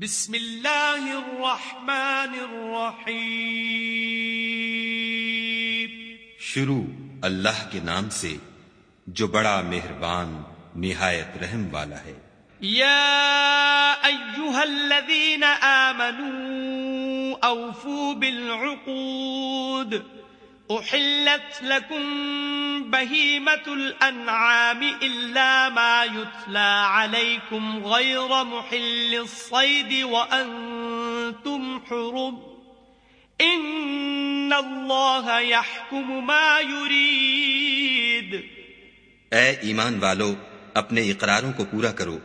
بسم اللہ الرحمن الرحیم۔ شروع اللہ کے نام سے جو بڑا مہربان نہایت رحم والا ہے۔ یا ایوہا الذین آمنوا اوفوا بالعقود۔ احلت لكم بهيمة الأنعام إلا ما يتلى عليكم غير محل الصيد وأنتم حرم إن الله يحكم ما يريد اے ایمان والو، اپنے اقراروں کو پورا کرو۔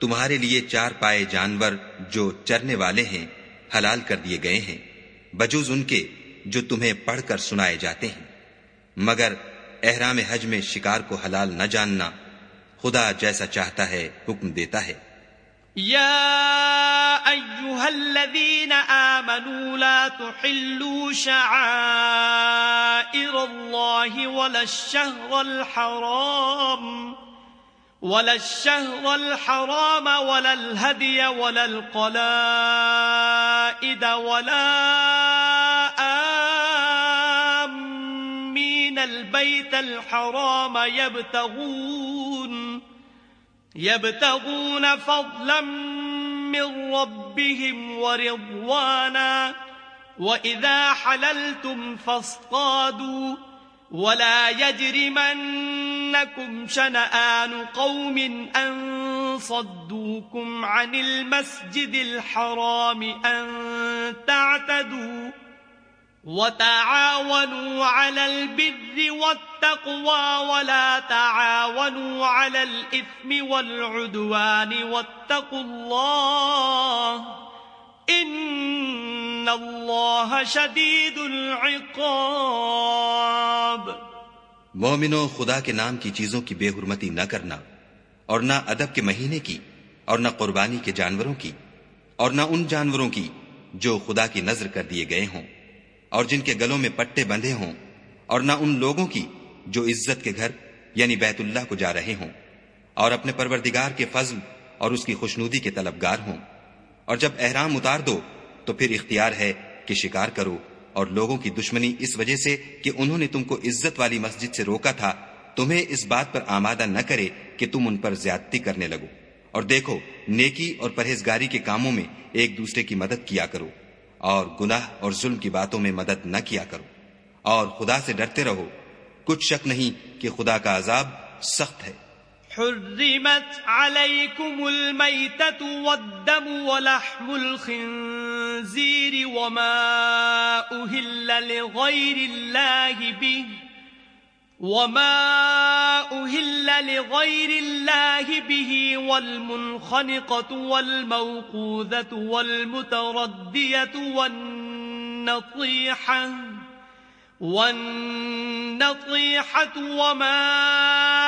تمہارے لیے چار پائے جانور جو چرنے والے ہیں، حلال کر دیے گئے ہیں۔ بجوز ان کے جو تمہیں پڑھ کر سنائے جاتے ہیں۔ مگر احرام حج میں شکار کو حلال نہ جاننا خدا جیسا چاہتا ہے حکم دیتا ہے۔ یا ایوہا الذین آمنوا لا تحلوا شعائر اللہ ولا الشہر الحرام ولا الشهر الحرام ولا الهدي ولا القلائد ولا البيت الحرام يبتغون يبتغون فضلا من ربهم ورضوانا وإذا حللتم فاصطادوا ولا يجرمنكم شنآن قوم أن صدوكم عن المسجد الحرام أن تعتدوا وتعاونوا على البر والتقوى ولا تعاونوا على الإثم والعدوان واتقوا الله إن الله شديد العقاب مومنو، خدا کے نام کی چیزوں کی بے حرمتی نہ کرنا اور نہ ادب کے مہینے کی اور نہ قربانی کے جانوروں کی اور نہ ان جانوروں کی جو خدا کی نظر کر دیے گئے ہوں۔ اور جن کے گلوں میں پٹے بندھے ہوں، اور نہ ان لوگوں کی جو عزت کے گھر یعنی بیت اللہ کو جا رہے ہوں، اور اپنے پروردگار کے فضل اور اس کی خوشنودی کے طلبگار ہوں۔ اور جب احرام اتار دو، تو پھر اختیار ہے کہ شکار کرو، اور لوگوں کی دشمنی اس وجہ سے کہ انہوں نے تم کو عزت والی مسجد سے روکا تھا، تمہیں اس بات پر آمادہ نہ کرے کہ تم ان پر زیادتی کرنے لگو۔ اور دیکھو، نیکی اور پرہیزگاری کے کاموں میں ایک دوسرے کی مدد کیا کرو۔ اور گناہ اور ظلم کی باتوں میں مدد نہ کیا کرو۔ اور خدا سے ڈرتے رہو۔ کچھ شک نہیں کہ خدا کا عذاب سخت ہے۔ حرمت عليكم الميتة والدم ولحم الخنزير وما أهل لغير الله به وما أهل لغير الله به والمنخنقة والموقوذة والمتردية والنطيحة والنطيحة وما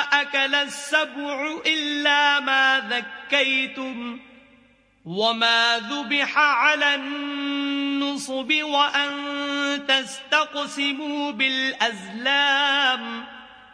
أكل السبع إلا ما ذكيتم وما ذبح على النصب وأن تستقسموا بالأزلام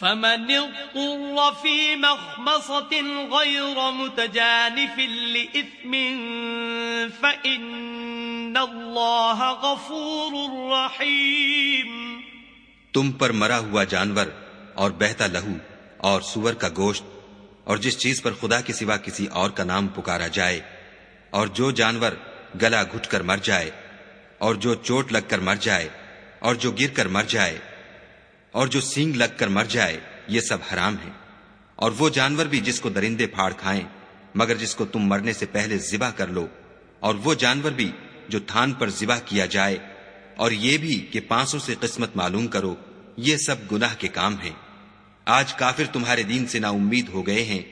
فمن اضطر في مخمصة غير متجانف لإثم فإن الله غفور رحيم. تم پر مرا ہوا جانور اور بہتا لہو اور سور کا گوشت اور جس چیز پر خدا کے سوا کسی اور کا نام پکارا جائے اور جو جانور گلا گھٹ کر مر جائے اور جو چوٹ لگ کر مر جائے اور جو گر کر مر جائے اور جو سینگ لگ کر مر جائے، یہ سب حرام ہے اور وہ جانور بھی جس کو درندے پھاڑ کھائیں، مگر جس کو تم مرنے سے پہلے ذبح کر لو۔ اور وہ جانور بھی جو تھان پر ذبح کیا جائے، اور یہ بھی کہ پانسوں سے قسمت معلوم کرو، یہ سب گناہ کے کام ہیں۔ آج کافر تمہارے دین سے نا امید ہو گئے ہیں،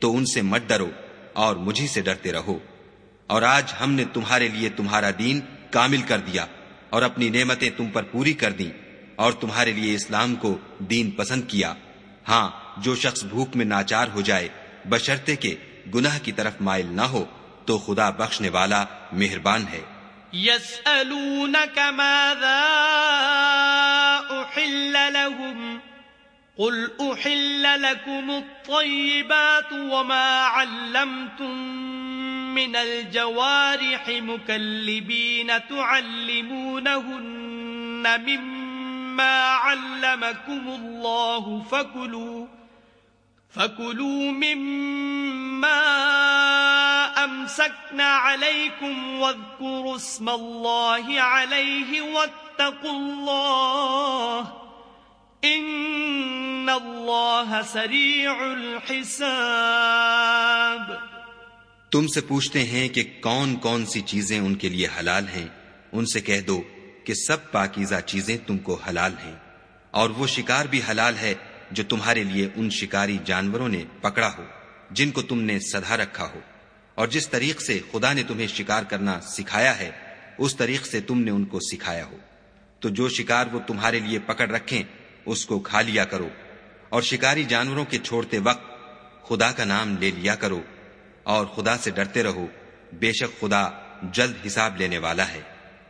تو ان سے مت ڈرو اور مجھے سے ڈرتے رہو۔ اور آج ہم نے تمہارے لیے تمہارا دین کامل کر دیا، اور اپنی نعمتیں تم پر پوری کر دیں۔ اور تمہارے لیے اسلام کو دین پسند کیا۔ ہاں جو شخص بھوک میں ناچار ہو جائے بشرتے کے گناہ کی طرف مائل نہ ہو، تو خدا بخشنے والا مہربان ہے۔ يسألونك ماذا أحل لهم؟ قل أحل لكم الطيبات وما علمتم من الجوارح مكلبين تعلمونهن مما مما علمكم الله فكلوا فكلوا مما أمسكنا عليكم واذكروا اسم الله عليه واتقوا الله، إن الله سريع الحساب۔ تم سے پوچھتے ہیں کہ کون کون سی چیزیں ان کے لیے حلال ہیں، ان سے کہہ دو کہ سب پاکیزہ چیزیں تم کو حلال ہیں اور وہ شکار بھی حلال ہے جو تمہارے لیے ان شکاری جانوروں نے پکڑا ہو، جن کو تم نے سدھا رکھا ہو۔ اور جس طریق سے خدا نے تمہیں شکار کرنا سکھایا ہے، اس طریق سے تم نے ان کو سکھایا ہو۔ تو جو شکار وہ تمہارے لیے پکڑ رکھیں، اس کو کھا لیا کرو۔ اور شکاری جانوروں کے چھوڑتے وقت خدا کا نام لے لیا کرو۔ اور خدا سے ڈرتے رہو، بے شک خدا جلد حساب لینے والا ہے۔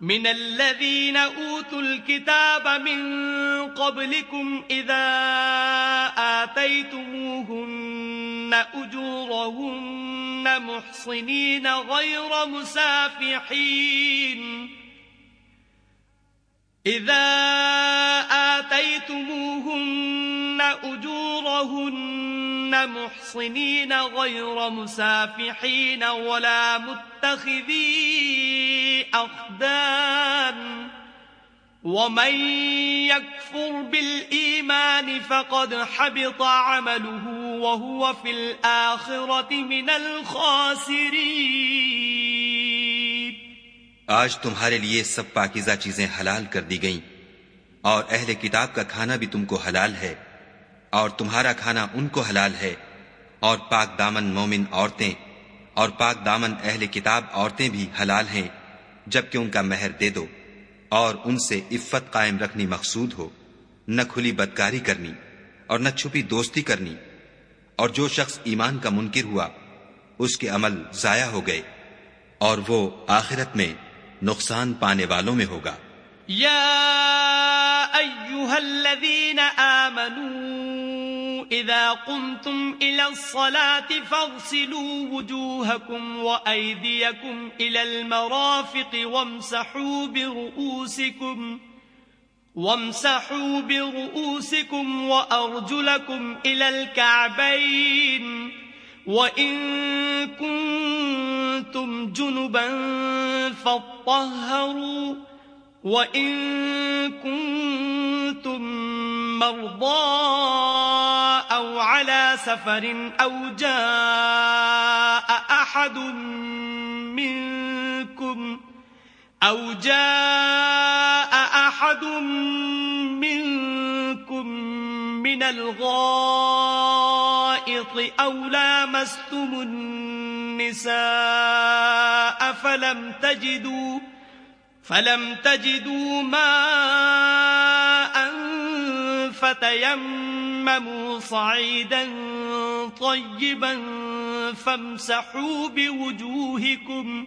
من الذين أوتوا الكتاب من قبلكم إذا آتيتموهن أجورهن محصنين غير مسافحين. إذا آتيتموهن أجورهن محصنين غير مسافحين ولا متخذي أخدان ومن يكفر بالإيمان فقد حبط عمله وهو في الآخرة من الخاسرين آج تمہارے لیے سب پاکیزہ چیزیں حلال کر دی گئیں، اور اہل کتاب کا کھانا بھی تم کو حلال ہے، اور تمہارا کھانا ان کو حلال ہے، اور پاک دامن مومن عورتیں اور پاک دامن اہل کتاب عورتیں بھی حلال ہیں، جبکہ ان کا مہر دے دو، اور ان سے عفت قائم رکھنی مقصود ہو، نہ کھلی بدکاری کرنی اور نہ چھپی دوستی کرنی۔ اور جو شخص ایمان کا منکر ہوا، اس کے عمل ضائع ہو گئے، اور وہ آخرت میں نقصان پانے والوں میں ہوگا۔ يا أيها الذين آمنوا إذا قمتم إلى الصلاة فاغسلوا وجوهكم وأيديكم إلى المرافق وامسحوا برؤوسكم وامسحوا برؤوسکم برؤوسكم وأرجلكم إلى الكعبين وَإِن كُنتُمْ جُنُبًا فَاطَّهَّرُوا وَإِن كُنتُم مَّرْضَىٰ أَوْ عَلَىٰ سَفَرٍ أَوْ جَاءَ أَحَدٌ مِّنكُمْ أَوْ جَاءَ أَحَدٌ مِّنكُم من الغائط أو لامستم النساء فلم تجدوا فلم تجدوا ماء فتيمموا صعيدا طيبا فامسحوا بوجوهكم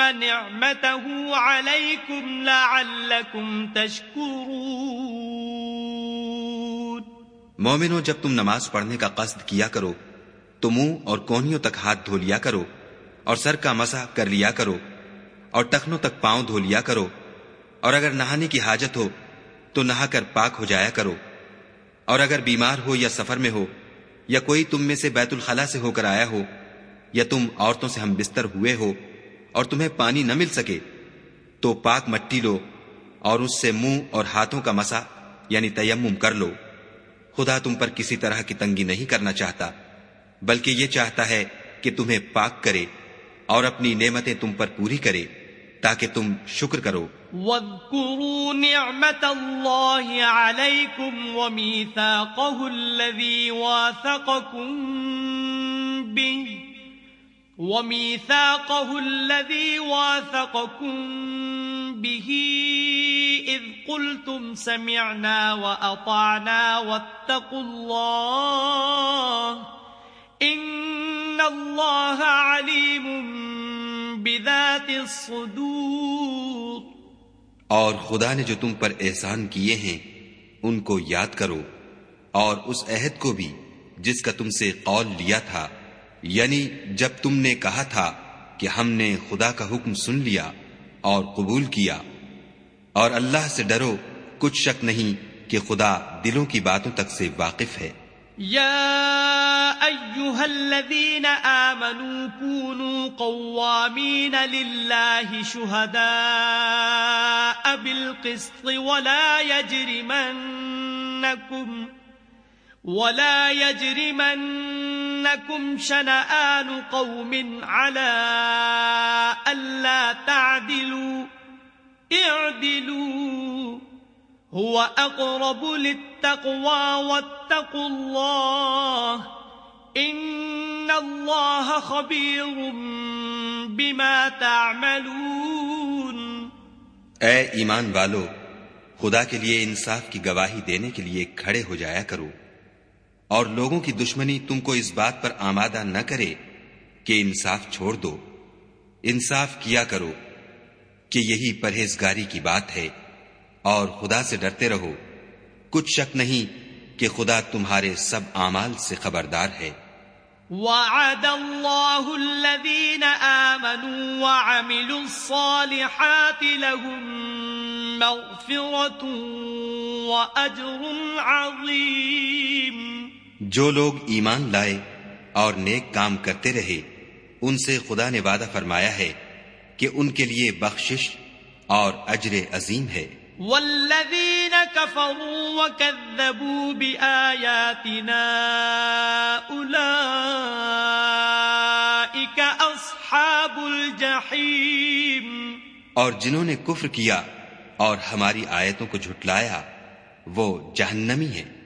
نعمته عليكم لعلكم تشكرون. مومنو، جب تم نماز پڑھنے کا قصد کیا کرو تو منہ اور کونیوں تک ہاتھ دھو لیا کرو اور سر کا مسا کر لیا کرو اور ٹخنوں تک پاؤں دھو لیا کرو اور اگر نہانے کی حاجت ہو تو نہا کر پاک ہو جایا کرو اور اگر بیمار ہو یا سفر میں ہو یا کوئی تم میں سے بیت الخلا سے ہو کر آیا ہو یا تم عورتوں سے ہم بستر ہوئے ہو اور تمہیں پانی نہ مل سکے، تو پاک مٹی لو اور اس سے منہ اور ہاتھوں کا مسا یعنی تیمم کر لو۔ خدا تم پر کسی طرح کی تنگی نہیں کرنا چاہتا، بلکہ یہ چاہتا ہے کہ تمہیں پاک کرے اور اپنی نعمتیں تم پر پوری کرے، تاکہ تم شکر کرو۔ واذكروا نعمة الله عليكم وميثاقه الذي واثقكم به وميثاقه الذي واثقكم به إذ قلتم سمعنا وأطعنا واتقوا الله إن الله عليم بذات الصدور اور خدا نے جو تم پر احسان کیے ہیں، ان کو یاد کرو اور اس عہد کو بھی جس کا تم سے قول لیا تھا۔ یعنی جب تم نے کہا تھا کہ ہم نے خدا کا حکم سن لیا اور قبول کیا، اور اللہ سے ڈرو، کچھ شک نہیں کہ خدا دلوں کی باتوں تک سے واقف ہے۔ يا أيها الذين آمنوا كونوا قوامين لله شهداء بالقسط ولا يجرمنكم ولا يجرمنكم شنآن قوم على ألا تعدلوا اعدلوا هو اقرب للتقوى واتقوا الله ان الله خبير بما تعملون اے ایمان والو، خدا کے لیے انصاف کی گواہی دینے کے لیے کھڑے ہو جایا کرو۔ اور لوگوں کی دشمنی تم کو اس بات پر آمادہ نہ کرے کہ انصاف چھوڑ دو۔ انصاف کیا کرو کہ یہی پرہیزگاری کی بات ہے اور خدا سے ڈرتے رہو۔ کچھ شک نہیں کہ خدا تمہارے سب اعمال سے خبردار ہے۔ وعد الله الذين آمنوا وعملوا الصالحات لهم مغفرة وأجر عظيم جو لوگ ایمان لائے اور نیک کام کرتے رہے ان سے خدا نے وعدہ فرمایا ہے کہ ان کے لیے بخشش اور اجر عظیم ہے۔ والذين كفروا وكذبوا بآياتنا أولئك أصحاب الجحيم اور جنہوں نے کفر کیا اور ہماری آیتوں کو جھٹلایا وہ جہنمی ہیں۔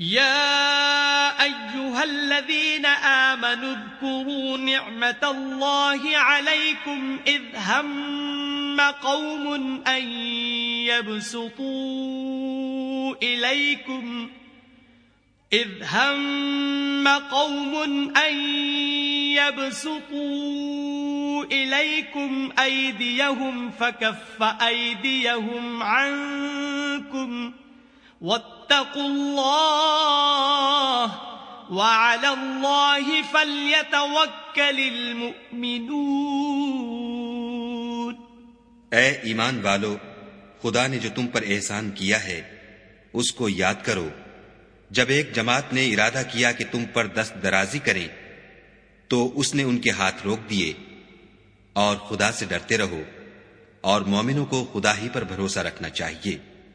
يا أيها الذين آمنوا اذكروا نعمة الله عليكم إذ هم قوم أن يبسطوا إليكم إذ هم قوم أن يبسطوا إليكم أيديهم فكف أيديهم عنكم واتقوا الله وعلى الله فليتوكل المؤمنون اے ایمان والو، خدا نے جو تم پر احسان کیا ہے، اس کو یاد کرو۔ جب ایک جماعت نے ارادہ کیا کہ تم پر دست درازی کریں تو اس نے ان کے ہاتھ روک دیے۔ اور خدا سے ڈرتے رہو، اور مومنوں کو خدا ہی پر بھروسہ رکھنا چاہیے۔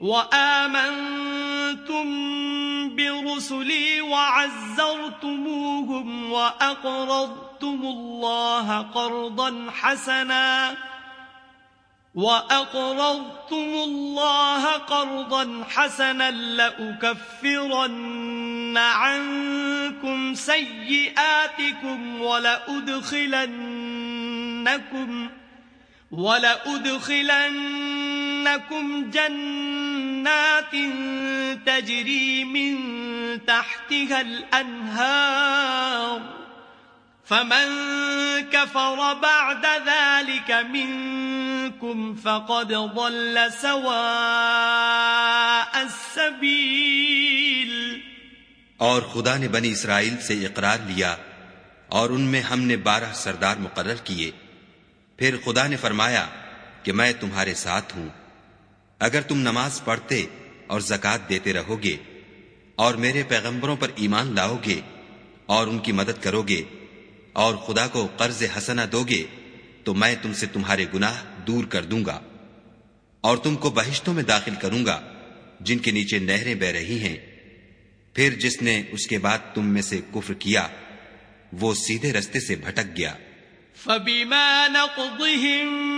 وآمنتم برسلي وعزرتموهم وأقرضتم الله قرضا حسنا وأقرضتم الله قرضا حسنا لأكفرن عنكم سيئاتكم ولأدخلنكم ولأدخلنكم لكم جنات تجري من تحتها الأنهار. فمن كفر بعد ذلك منكم فقد ضل سواء السبيل. اور خدا نے بنی اسرائیل سے اقرار لیا اور ان میں ہم نے بارہ سردار مقرر کیے۔ پھر خدا نے فرمایا کہ میں تمہارے ساتھ ہوں۔ اگر تم نماز پڑھتے اور زکات دیتے رہو گے اور میرے پیغمبروں پر ایمان لاؤ گے اور ان کی مدد کرو گے اور خدا کو قرض حسنا دو گے تو میں تم سے تمہارے گناہ دور کر دوں گا اور تم کو بہشتوں میں داخل کروں گا، جن کے نیچے نہریں بہ رہی ہیں۔ پھر جس نے اس کے بعد تم میں سے کفر کیا، وہ سیدھے رستے سے بھٹک گیا۔ فبما نقضهم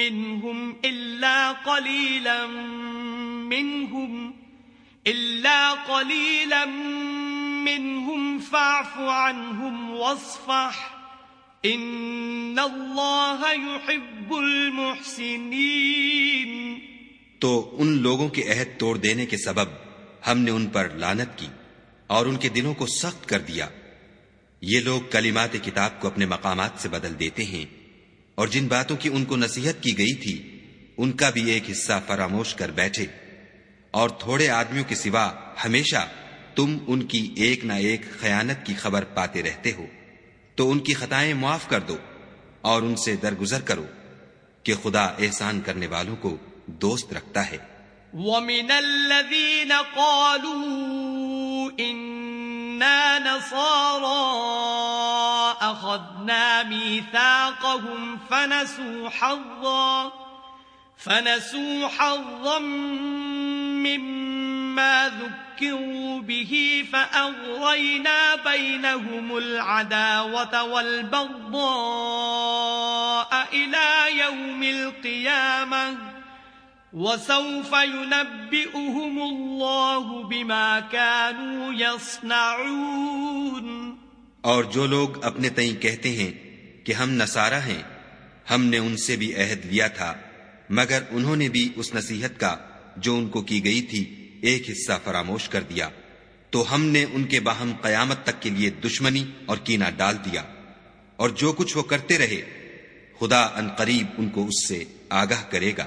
منهم إلا قليلا منهم، إلا قليلا منهم فاعف عنهم واصفح، إن الله يحب المحسنين. تو ان لوگوں کے عہد توڑ دینے کے سبب ہم نے ان پر لانت کی اور ان کے دلوں کو سخت کر دیا۔ یہ لوگ کلمات کتاب کو اپنے مقامات سے بدل دیتے ہیں۔ اور جن باتوں کی ان کو نصیحت کی گئی تھی، ان کا بھی ایک حصہ فراموش کر بیٹھے۔ اور تھوڑے آدمیوں کے سوا ہمیشہ تم ان کی ایک نہ ایک خیانت کی خبر پاتے رہتے ہو۔ تو ان کی خطائیں معاف کر دو اور ان سے درگزر کرو کہ خدا احسان کرنے والوں کو دوست رکھتا ہے۔ وَمِنَ الَّذِينَ قَالُوا إِنَّا نَصَارَى أَخَذْنَا مِيثَاقَهُمْ فَنَسُوا حَظًّا فَنَسُوا حَظًّا مِّمَّا ذُكِّرُوا بِهِ فَأَغْرَيْنَا بَيْنَهُمُ الْعَدَاوَةَ وَالْبَغْضَاءَ إِلَى يَوْمِ الْقِيَامَةِ وَسَوْفَ يُنَبِّئُهُمُ اللَّهُ بِمَا كَانُوا يَصْنَعُونَ. اور جو لوگ اپنے تئیں کہتے ہیں کہ ہم نصارہ ہیں، ہم نے ان سے بھی عہد لیا تھا، مگر انہوں نے بھی اس نصیحت کا، جو ان کو کی گئی تھی، ایک حصہ فراموش کر دیا۔ تو ہم نے ان کے باہم قیامت تک کے لیے دشمنی اور کینہ ڈال دیا۔ اور جو کچھ وہ کرتے رہے، خدا ان قریب ان کو اس سے آگاہ کرے گا۔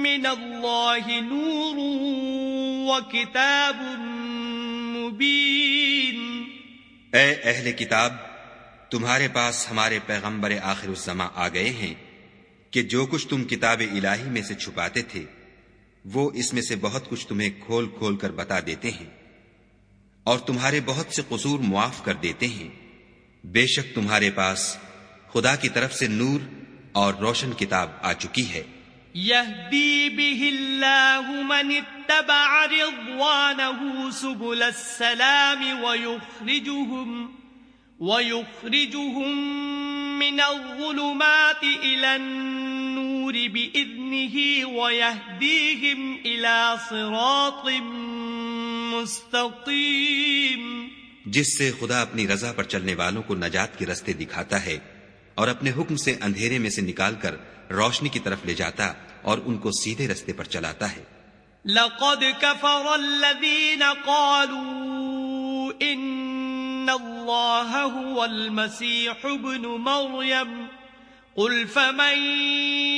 من اللہ نور وکتاب مبین اے اہل کتاب، تمہارے پاس ہمارے پیغمبر آخر الزما آ گئے ہیں کہ جو کچھ تم کتاب الہی میں سے چھپاتے تھے، وہ اس میں سے بہت کچھ تمہیں کھول کھول کر بتا دیتے ہیں اور تمہارے بہت سے قصور معاف کر دیتے ہیں۔ بے شک تمہارے پاس خدا کی طرف سے نور اور روشن کتاب آ چکی ہے۔ يهدي به الله من اتبع رضوانه سبل السلام ويخرجهم ويخرجهم من الظلمات إلى النور بإذنه ويهديهم إلى صراط مستقيم۔ جس سے خدا اپنی رضا پر چلنے والوں کو نجات کے رستے دکھاتا ہے اور اپنے حکم سے اندھیرے میں سے نکال کر روشنی کی طرف لے جاتا اور ان کو سیدھے رستے پر چلاتا ہے۔ لقد كفر الذين قالوا ان الله هو المسيح ابن مريم. قل فمن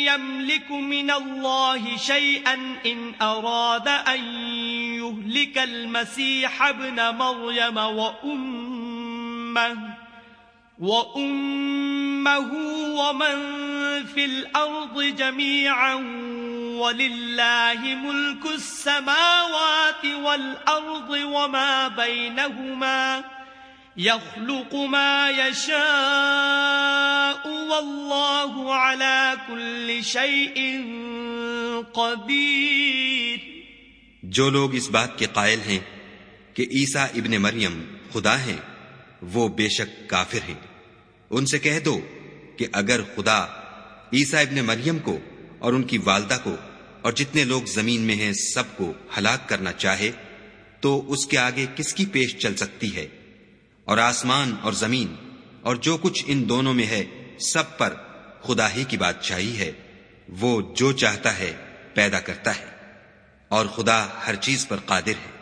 يملك من الله شيئا ان اراد ان ليهلك المسيح ابن مريم وأمه؟ وأمه ومن في الأرض جميعا ولله ملك السماوات والأرض وما بينهما يخلق ما يشاء والله على كل شيء قدير جو لوگ اس بات کے قائل ہیں کہ عیسیٰ ابن مریم خدا ہیں وہ بے شک کافر ہیں۔ ان سے کہہ دو کہ اگر خدا عیسیٰ ابن مریم کو اور ان کی والدہ کو اور جتنے لوگ زمین میں ہیں سب کو ہلاک کرنا چاہے، تو اس کے آگے کس کی پیش چل سکتی ہے؟ اور آسمان اور زمین اور جو کچھ ان دونوں میں ہے، سب پر خدا ہی کی بادشاہی ہے۔ وہ جو چاہتا ہے، پیدا کرتا ہے۔ اور خدا ہر چیز پر قادر ہے۔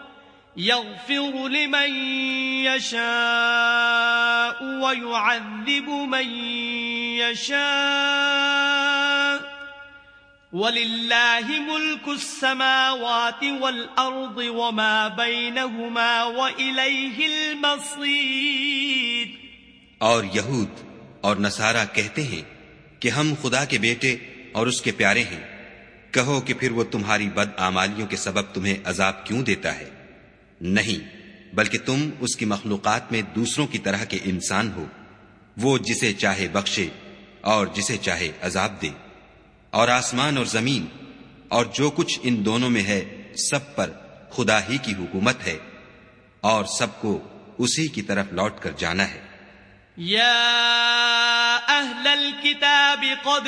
يغفر لمن يشاء ويعذب من يشاء. ولله ملك السماوات والأرض وما بينهما وإليه المصير. اور یہود اور نصارہ کہتے ہیں کہ ہم خدا کے بیٹے اور اس کے پیارے ہیں۔ کہو کہ پھر وہ تمہاری بد آمالیوں کے سبب تمہیں عذاب کیوں دیتا ہے؟ نہیں، بلکہ تم اس کی مخلوقات میں دوسروں کی طرح کے انسان ہو۔ وہ جسے چاہے بخشے اور جسے چاہے عذاب دے۔ اور آسمان اور زمین اور جو کچھ ان دونوں میں ہے، سب پر خدا ہی کی حکومت ہے۔ اور سب کو اسی کی طرف لوٹ کر جانا ہے۔ یا اہل الكتاب قد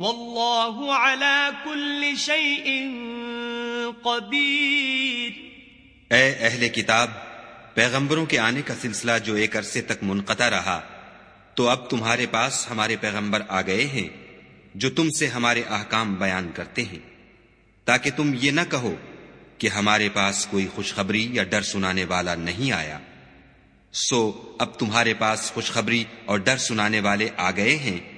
والله على كل شيء قدير اے اہل کتاب، پیغمبروں کے آنے کا سلسلہ جو ایک عرصے تک منقطع رہا، تو اب تمہارے پاس ہمارے پیغمبر آ گئے ہیں، جو تم سے ہمارے احکام بیان کرتے ہیں۔ تاکہ تم یہ نہ کہو کہ ہمارے پاس کوئی خوشخبری یا ڈر سنانے والا نہیں آیا۔ سو اب تمہارے پاس خوشخبری اور ڈر سنانے والے آ گئے ہیں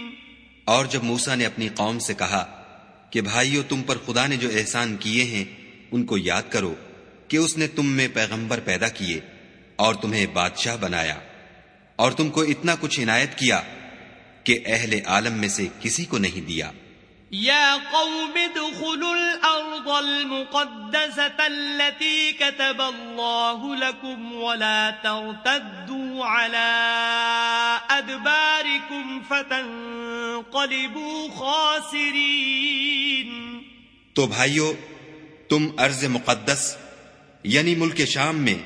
اور جب موسا نے اپنی قوم سے کہا کہ بھائیو، تم پر خدا نے جو احسان کیے ہیں، ان کو یاد کرو کہ اس نے تم میں پیغمبر پیدا کیے اور تمہیں بادشاہ بنایا اور تم کو اتنا کچھ عنایت کیا کہ اہل عالم میں سے کسی کو نہیں دیا۔ يا قوم ادخلوا الأرض المقدسة التي كتب الله لكم ولا ترتدوا على أدباركم فتنقلبوا خاسرين. تو بھائیو، تم ارض مقدس یعنی ملک شام میں،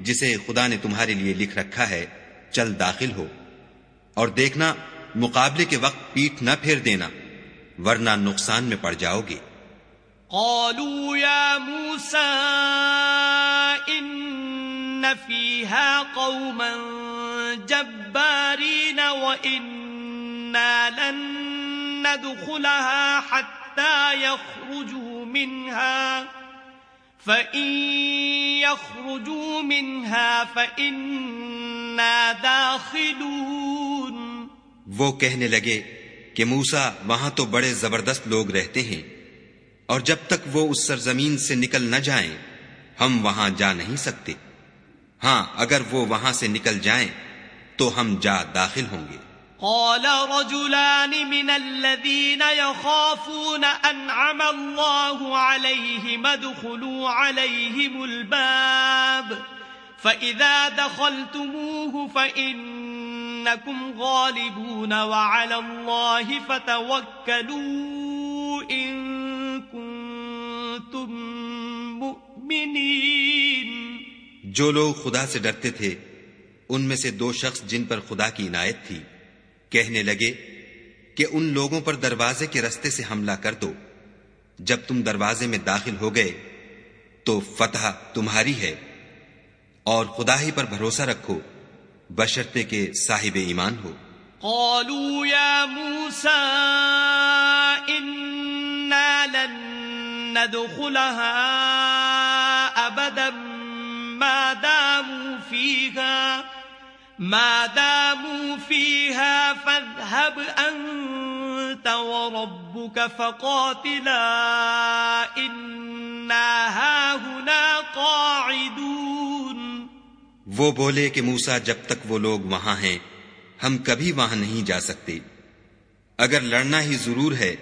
جسے خدا نے تمہارے لیے لکھ رکھا ہے، چل داخل ہو۔ اور دیکھنا، مقابلے کے وقت پیٹ نہ پھیر دینا۔ ورنہ نقصان میں پڑ جاؤ گے۔ قالوا يا موسى إن فيها قوما جبارين وإنا لن ندخلها حتى يخرجوا منها فإن يخرجوا منها فإن إنا داخلون۔ وہ کہنے لگے کہ موسا وہاں تو بڑے زبردست لوگ رہتے ہیں، اور جب تک وہ اس سرزمین سے نکل نہ جائیں، ہم وہاں جا نہیں سکتے۔ ہاں اگر وہ وہاں سے نکل جائیں، تو ہم جا داخل ہوں گے۔ قال رجلان من الذين يخافون أنعم الله عليهم ادخلوا عليهم الباب، فإذا دخلتموه فإنكم غالبون وعلى الله فتوكلوا إن كنتم مؤمنين. جو لوگ خدا سے ڈرتے تھے، ان میں سے دو شخص جن پر خدا کی عنایت تھی۔ کہنے لگے کہ ان لوگوں پر دروازے کے رستے سے حملہ کر دو۔ جب تم دروازے میں داخل ہو گئے، تو فتح تمہاری ہے اور خدا ہی پر بھروسہ رکھو۔ بشرتے کے صاحب ایمان ہو۔ قالوا يا موسى إنا لن ندخلها أبدا، ما داموا فيها، ما داموا فيها، فاذهب أنت وربك فقاتلا، إنا هاهنا قاعدون۔ وہ بولے کہ موسا جب تک وہ لوگ وہاں ہیں، ہم کبھی وہاں نہیں جا سکتے۔ اگر لڑنا ہی ضرور ہے،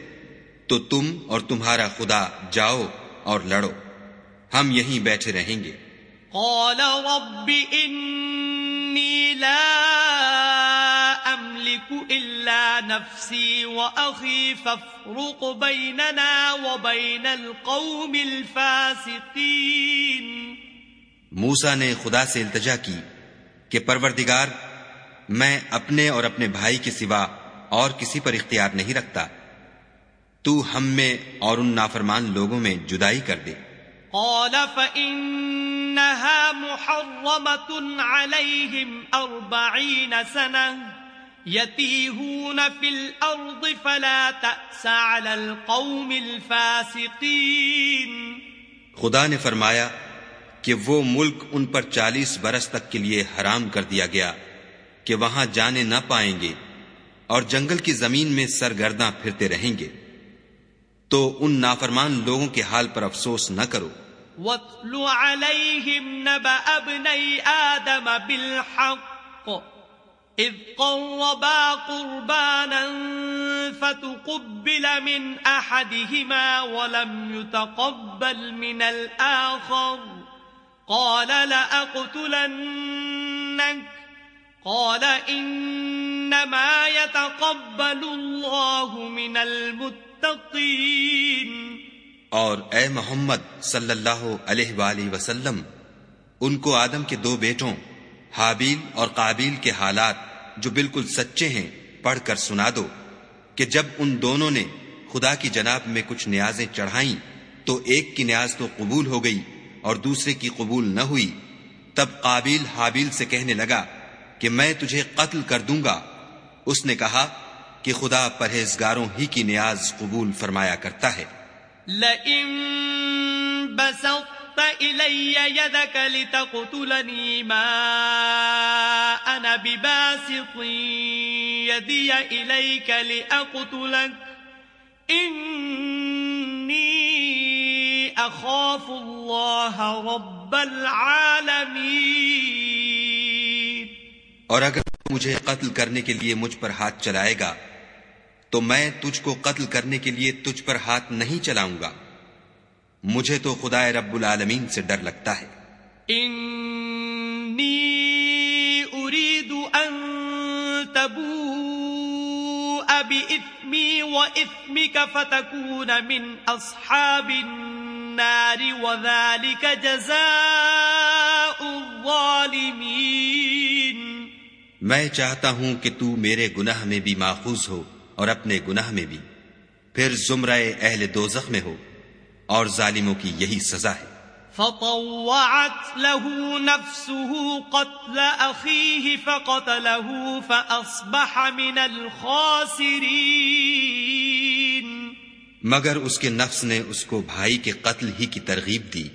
تو تم اور تمہارا خدا جاؤ اور لڑو۔ ہم یہیں بیٹھے رہیں گے۔ قال رب إني لا أملك إلا نفسي وأخي فافرق بيننا وبين القوم الفاسقين موسا نے خدا سے التجا کی کہ پروردگار میں اپنے اور اپنے بھائی کے سوا اور کسی پر اختیار نہیں رکھتا۔ تو ہم میں اور ان نافرمان لوگوں میں جدائی کر دے۔ قال فإنها محرمة عليهم أربعين سنة يتيهون في الأرض فلا تأس على القوم الفاسقين۔ خدا نے فرمایا کہ وہ ملک ان پر چالیس برس تک کے لیے حرام کر دیا گیا کہ وہاں جانے نہ پائیں گے اور جنگل کی زمین میں سرگرداں پھرتے رہیں گے۔ تو ان نافرمان لوگوں کے حال پر افسوس نہ کرو۔ وَاتْلُ عَلَيْهِمْ نَبَأَ ابْنَيْ آدَمَ بِالْحَقِّ إِذْ قَرَّبَا قُرْبَانًا فَتُقُبِّلَ مِنْ أَحَدِهِمَا وَلَمْ يُتَقَبَّلْ مِنَ الْآخَرِ قَالَ لَأَقْتُلَنَّكَ. قَالَ إِنَّمَا يَتَقَبَّلُ اللَّهُ مِنَ الْمُتَّقِينَ. اور اے محمد صلی اللہ علیہ وآلہ وسلم، ان کو آدم کے دو بیٹوں، حابیل اور قابیل کے حالات جو بالکل سچے ہیں، پڑھ کر سنا دو، کہ جب ان دونوں نے خدا کی جناب میں کچھ نیازیں چڑھائیں، تو ایک کی نیاز تو قبول ہو گئی اور دوسرے کی قبول نہ ہوئی، تب قابیل حابیل سے کہنے لگا کہ میں تجھے قتل کر دوں گا۔ اس نے کہا کہ خدا پرہیزگاروں ہی کی نیاز قبول فرمایا کرتا ہے۔ لئن بسطت إلي يدك لتقتلني ما أنا بباسط يدي إليك لأقتلك إني أخاف الله رب العالمين. اور اگر مجھے قتل کرنے کے لیے مجھ پر ہاتھ چلائے گا تو میں تجھ کو قتل کرنے کے لیے تجھ پر ہاتھ نہیں چلاؤں گا۔ مجھے تو خدا رب العالمین سے ڈر لگتا ہے۔ انی اريد ان تبوء بإثمي وإثمك فتكون من أصحاب النار. وذلك جزاء الظالمين. میں چاہتا ہوں کہ تو میرے گناہ میں بھی ماخوذ ہو اور اپنے گناہ میں بھی۔ پھر زمرہ اہل دوزخ میں ہو اور ظالموں کی یہی سزا ہے۔ فطوعت له نفسه قتل أخيه فقتله فأصبح من الخاسرين مگر اس کے نفس نے اس کو بھائی کے قتل ہی کی ترغیب دی،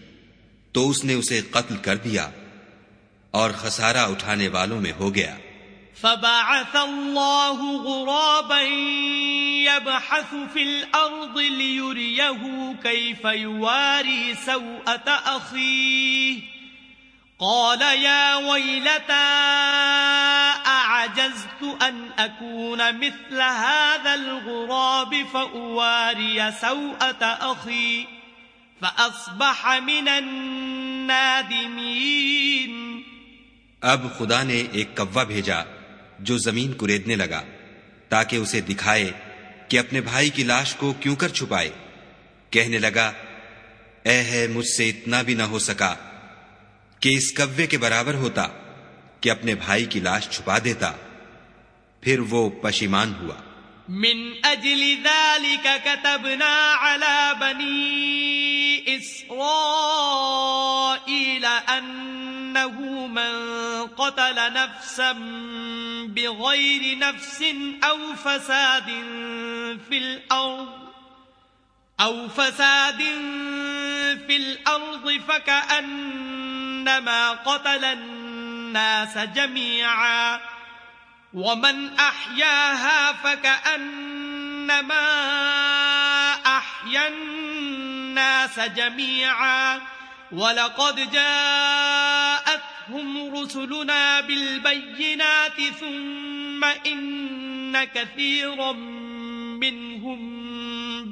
تو اس نے اسے قتل کر دیا اور خسارہ اٹھانے والوں میں ہو گیا۔ فبعث الله غرابا يبحث في الأرض ليريه كيف يواري سوءة أخيه قال يا ويلتا أعجزت أن أكون مثل هذا الغراب فأواري سوءة أخي فأصبح من النادمين. اب خدا نے ایک کوا بھیجا جو زمین کو ریدنے لگا تاکہ اسے دکھائے کہ اپنے بھائی کی لاش کو کیوں کر چھپائے؟ کہنے لگا، اے ہے، مجھ سے اتنا بھی نہ ہو سکا۔ کہ اس کوے کے برابر ہوتا کہ اپنے بھائی کی لاش چھپا دیتا۔ پھر وہ پشیمان ہوا۔ من اجل ذلك كتبنا على بني اسرائيل انه من قتل نفسا بغير نفس او فساد في الارض او فساد في الارض فكأن قتل الناس جميعا ومن احياها فكانما احيا الناس جميعا ولقد جاءتهم رسلنا بالبينات ثم ان كثيرا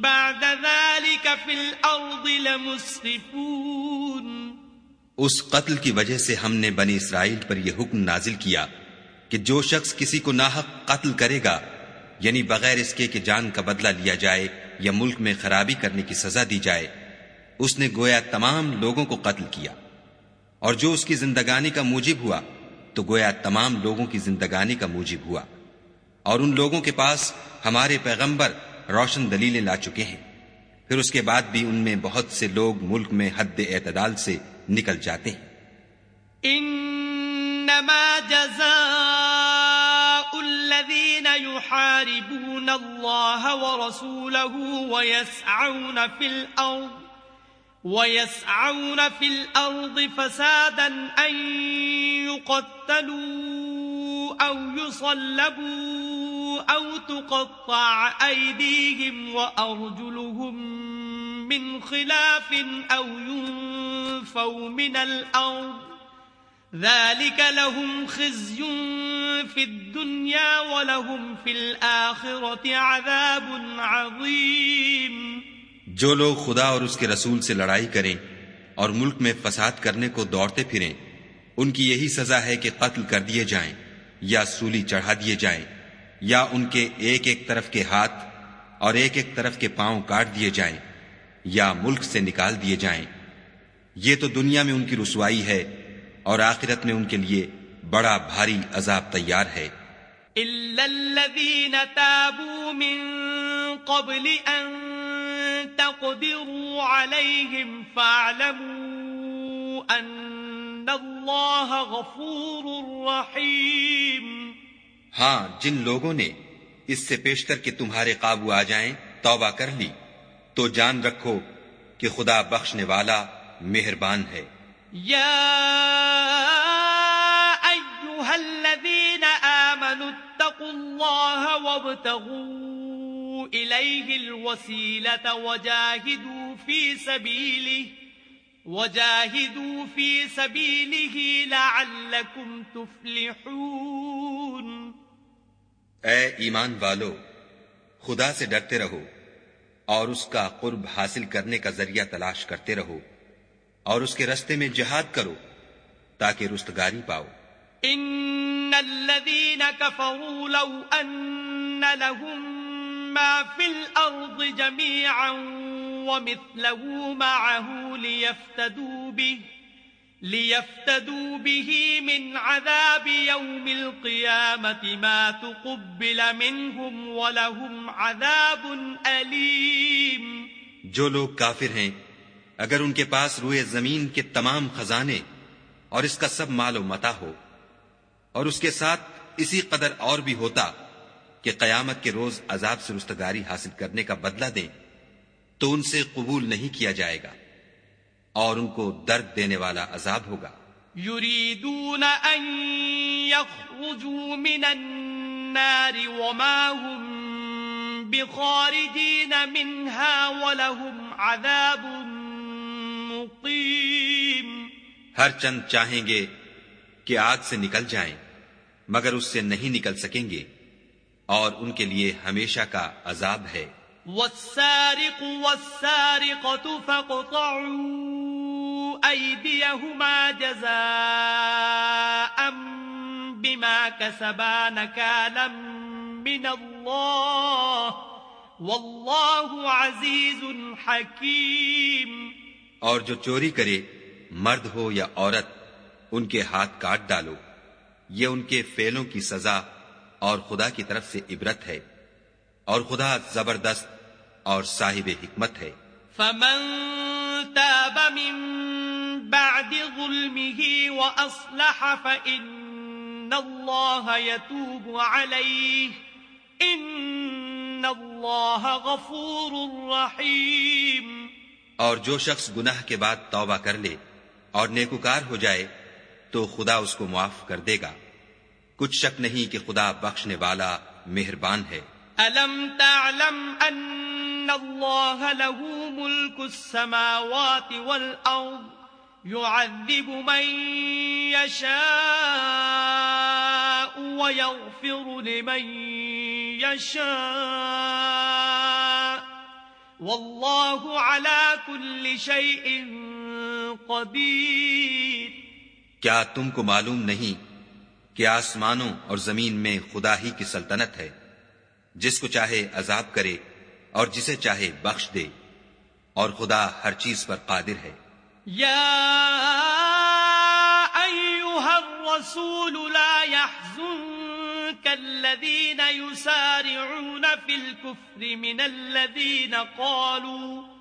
بعد ذلك في الارض لمسرفون. اس قتل کی وجہ سے ہم نے بنی اسرائیل پر یہ حکم نازل کیا کہ جو شخص کسی کو ناحق قتل کرے گا یعنی بغیر اس کے کہ جان کا بدلہ لیا جائے یا ملک میں خرابی کرنے کی سزا دی جائے، اس نے گویا تمام لوگوں کو قتل کیا۔ اور جو اس کی زندگانی کا موجب ہوا، تو گویا تمام لوگوں کی زندگانی کا موجب ہوا۔ اور ان لوگوں کے پاس ہمارے پیغمبر روشن دلیلیں لا چکے ہیں۔ پھر اس کے بعد بھی ان میں بہت سے لوگ ملک میں حد اعتدال سے نکل جاتے ہیں۔ انما جزاء الذين يحاربون الله ورسوله ويسعون في الارض ويسعون في الارض فسادا ان يقتلوا او يصلبوا او تقطع ايديهم وارجلهم من خلاف او ينفروا ينفوا من الأرض ذلك لهم خزي في الدنيا ولهم في الآخرة عذاب عظيم جو لوگ خدا اور اس کے رسول سے لڑائی کریں اور ملک میں فساد کرنے کو دوڑتے پھریں، ان کی یہی سزا ہے کہ قتل کر دیے جائیں یا سولی چڑھا دیے جائیں۔ یا ان کے ایک ایک طرف کے ہاتھ اور ایک ایک طرف کے پاؤں کاٹ دیے جائیں یا ملک سے نکال دیے جائیں۔ یہ تو دنیا میں ان کی رسوائی ہے اور آخرت میں ان کے لیے بڑا بھاری عذاب تیار ہے۔ إلا الذين تابوا من قبل أن تقدروا عليهم فاعلموا أن الله غفور رحيم ہاں جن لوگوں نے اس سے پیشتر کہ تمہارے قابو آ جائیں، توبہ کر لی۔ تو جان رکھو کہ خدا بخشنے والا مہربان ہے۔ یا ایوہا الذین آمنوا اتقوا اللہ وابتغوا الیہ الوسیلة وجاہدوا فی سبیلہ، وجاہدوا فی سبیلہ لعلکم تفلحون۔ اے ایمان والو، خدا سے ڈرتے رہو اور اس کا قرب حاصل کرنے کا ذریعہ تلاش کرتے رہو اور اس کے رستے میں جہاد کرو تاکہ رستگاری پاؤ۔ ان الذين كفروا لو ان لهم ما في الارض جميعا ومثله معه ليفتدوا به ليفتدوا به من عذاب يوم القيامة ما تقبل منهم ولهم عذاب أليم جو لوگ کافر ہیں، اگر ان کے پاس روئے زمین کے تمام خزانے اور اس کا سب مال و متا ہو، اور اس کے ساتھ اسی قدر اور بھی ہوتا کہ قیامت کے روز عذاب سے رستگاری حاصل کرنے کا بدلہ دیں، تو ان سے قبول نہیں کیا جائے گا۔ اور ان کو درد دینے والا عذاب ہوگا۔ يريدون أن يخرجوا من النار وما هم بخارجين منها ولهم عذاب مقيم ہر چند چاہیں گے کہ آگ سے نکل جائیں مگر اس سے نہیں نکل سکیں گے اور ان کے لیے ہمیشہ کا عذاب ہے۔ والسارق والسارقة فاقطعوا أيديهما جزاء بما كسبا نكالا من الله والله عزيز حكيم اور جو چوری کرے مرد ہو یا عورت، ان کے ہاتھ کاٹ ڈالو۔ یہ ان کے فیلوں کی سزا اور خدا کی طرف سے عبرت ہے۔ اور خدا زبردست اور صاحب حکمت ہے۔ فمن تاب من بعد ظلمه وأصلح فإن الله يتوب عليه إن الله غفور رحيم۔ اور جو شخص گناہ کے بعد توبہ کر لے اور نیکوکار ہو جائے تو خدا اس کو معاف کر دے گا۔ کچھ شک نہیں کہ خدا بخشنے والا مہربان ہے۔ ألم تعلم أن الله له ملك السماوات والأرض يعذب من يشاء ويغفر لمن يشاء والله على كل شيء قدير کیا تم کو معلوم نہیں کہ آسمانوں اور زمین میں خدا ہی کی سلطنت ہے؟ جس کو چاہے عذاب کرے اور جسے چاہے بخش دے۔ اور خدا ہر چیز پر قادر ہے۔ یا أيها الرسول لا يحزنك الذین يسارعون في الكفر من الذین قالوا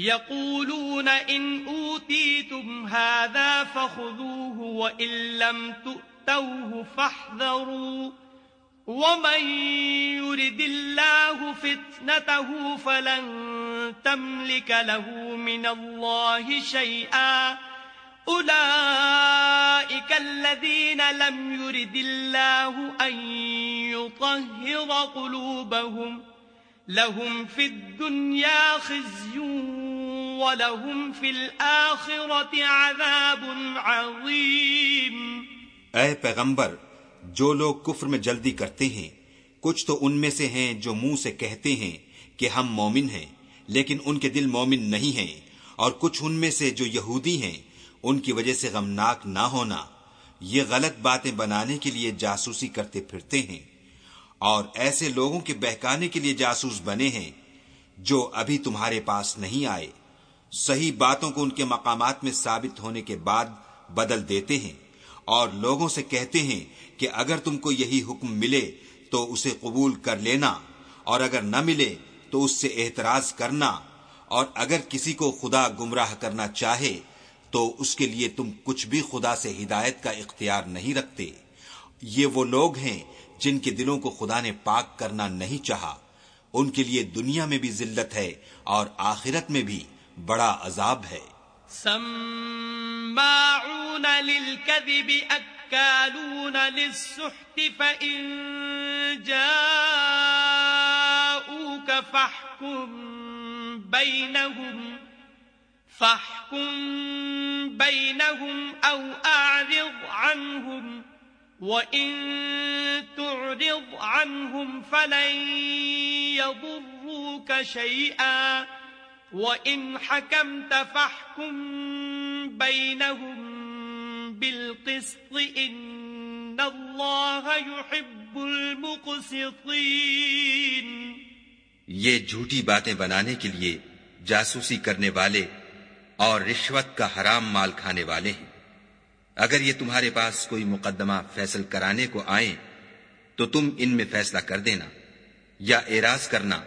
يقولون إن أوتيتم هذا فخذوه وإن لم تؤتوه فاحذروا ومن يرد الله فتنته فلن تملك له من الله شيئا أولئك الذين لم يرد الله أن يطهر قلوبهم لهم في الدنيا خزي ولهم في الآخرة عذاب عظيم۔ اے پیغمبر، جو لوگ کفر میں جلدی کرتے ہیں، کچھ تو ان میں سے ہیں جو منہ سے کہتے ہیں کہ ہم مومن ہیں، لیکن ان کے دل مومن نہیں ہیں، اور کچھ ان میں سے جو یہودی ہیں، ان کی وجہ سے غمناک نہ ہونا۔ یہ غلط باتیں بنانے کے لیے جاسوسی کرتے پھرتے ہیں۔ اور ایسے لوگوں کے بہکانے کے لیے جاسوس بنے ہیں جو ابھی تمہارے پاس نہیں آئے۔ صحیح باتوں کو ان کے مقامات میں ثابت ہونے کے بعد بدل دیتے ہیں اور لوگوں سے کہتے ہیں کہ اگر تم کو یہی حکم ملے تو اسے قبول کر لینا اور اگر نہ ملے تو اس سے احتراز کرنا اور اگر کسی کو خدا گمراہ کرنا چاہے تو اس کے لیے تم کچھ بھی خدا سے ہدایت کا اختیار نہیں رکھتے۔ یہ وہ لوگ ہیں جن کے دلوں کو خدا نے پاک کرنا نہیں چاہا، ان کے لیے دنیا میں بھی ذلت ہے اور آخرت میں بھی بڑا عذاب ہے۔ سماعون للكذب أكالون للسحت فإن جاءوك فاحكم بينهم فاحكم بينهم أو أعرض عنهم وإن تعرض عنهم فلن يضروك شيئا وَإِنْ حَكَمْتَ فَحْكُمْ بَيْنَهُمْ بِالْقِسْطِ إِنَّ اللَّهَ يُحِبُّ الْمُقْسِطِينَ یہ جھوٹی باتیں بنانے کے لیے جاسوسی کرنے والے اور رشوت کا حرام مال کھانے والے ہیں۔ اگر یہ تمہارے پاس کوئی مقدمہ فیصل کرانے کو آئیں، تو تم ان میں فیصلہ کر دینا یا اعراض کرنا۔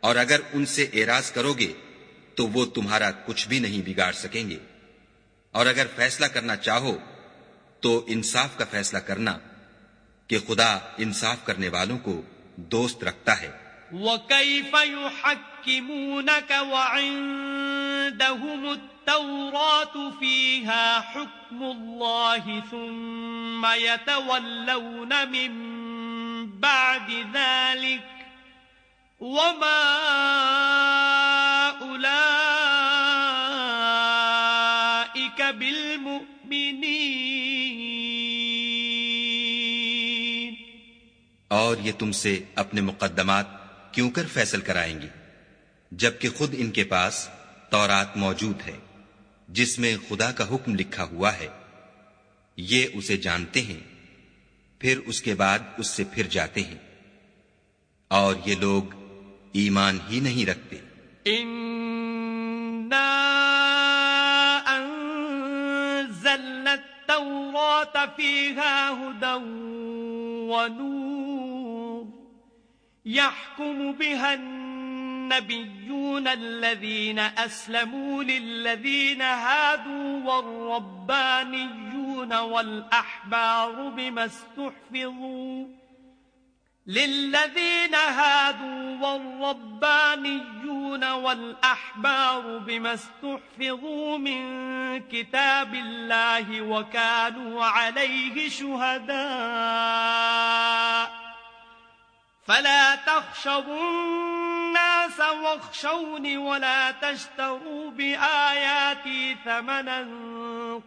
اور اگر ان سے اعراض کرو گے تو وہ تمہارا کچھ بھی نہیں بگاڑ سکیں گے۔ اور اگر فیصلہ کرنا چاہو، تو انصاف کا فیصلہ کرنا کہ خدا انصاف کرنے والوں کو دوست رکھتا ہے۔ وَكَيْفَ يُحَكِّمُونَكَ وَعِندَهُمُ التَّوْرَاةُ فِيهَا حُكْمُ اللَّهِ ثُمَّ يَتَوَلَّوْنَ مِن بعد ذلك وما أولئك بالمؤمنين. اور یہ تم سے اپنے مقدمات کیوں کر فیصل کرائیں گے؟ جبکہ خود ان کے پاس تورات موجود ہے۔ جس میں خدا کا حکم لکھا ہوا ہے، یہ اسے جانتے ہیں، پھر اس کے بعد اس سے پھر جاتے ہیں۔ اور یہ لوگ ایمان ہی نہیں رکھتے۔ فيها هدى ونور يحكم بها النبيون الذين أسلموا للذين هادوا والربانيون والأحبار بما استحفظوا للذين هادوا والربانيون والأحبار بما استحفظوا من كتاب الله وكانوا عليه شهداء فلا تخشوا الناس واخشوني ولا تشتروا بآياتي ثمنا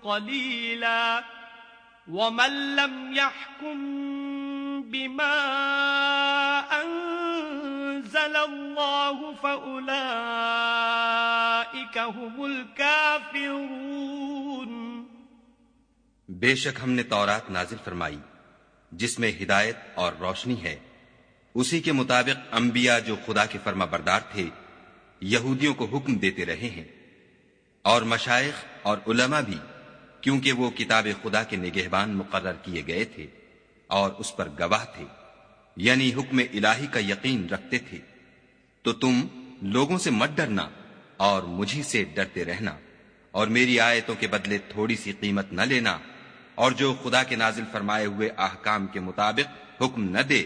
قليلا ومن لم يحكم بما أنزل الله فأولئك هم الكافرون بے شک ہم نے تورات نازل فرمائی، جس میں ہدایت اور روشنی ہے۔ اسی کے مطابق انبیاء جو خدا کے فرما بردار تھے، یہودیوں کو حکم دیتے رہے ہیں۔ اور مشائق اور علماء بھی، کیونکہ وہ کتاب خدا کے نگہبان مقرر کیے گئے تھے اور اس پر گواہ تھے یعنی حکم الہی کا یقین رکھتے تھے۔ تو تم لوگوں سے مت ڈرنا اور مجھی سے ڈرتے رہنا، اور میری آیتوں کے بدلے تھوڑی سی قیمت نہ لینا، اور جو خدا کے نازل فرمائے ہوئے احکام کے مطابق حکم نہ دے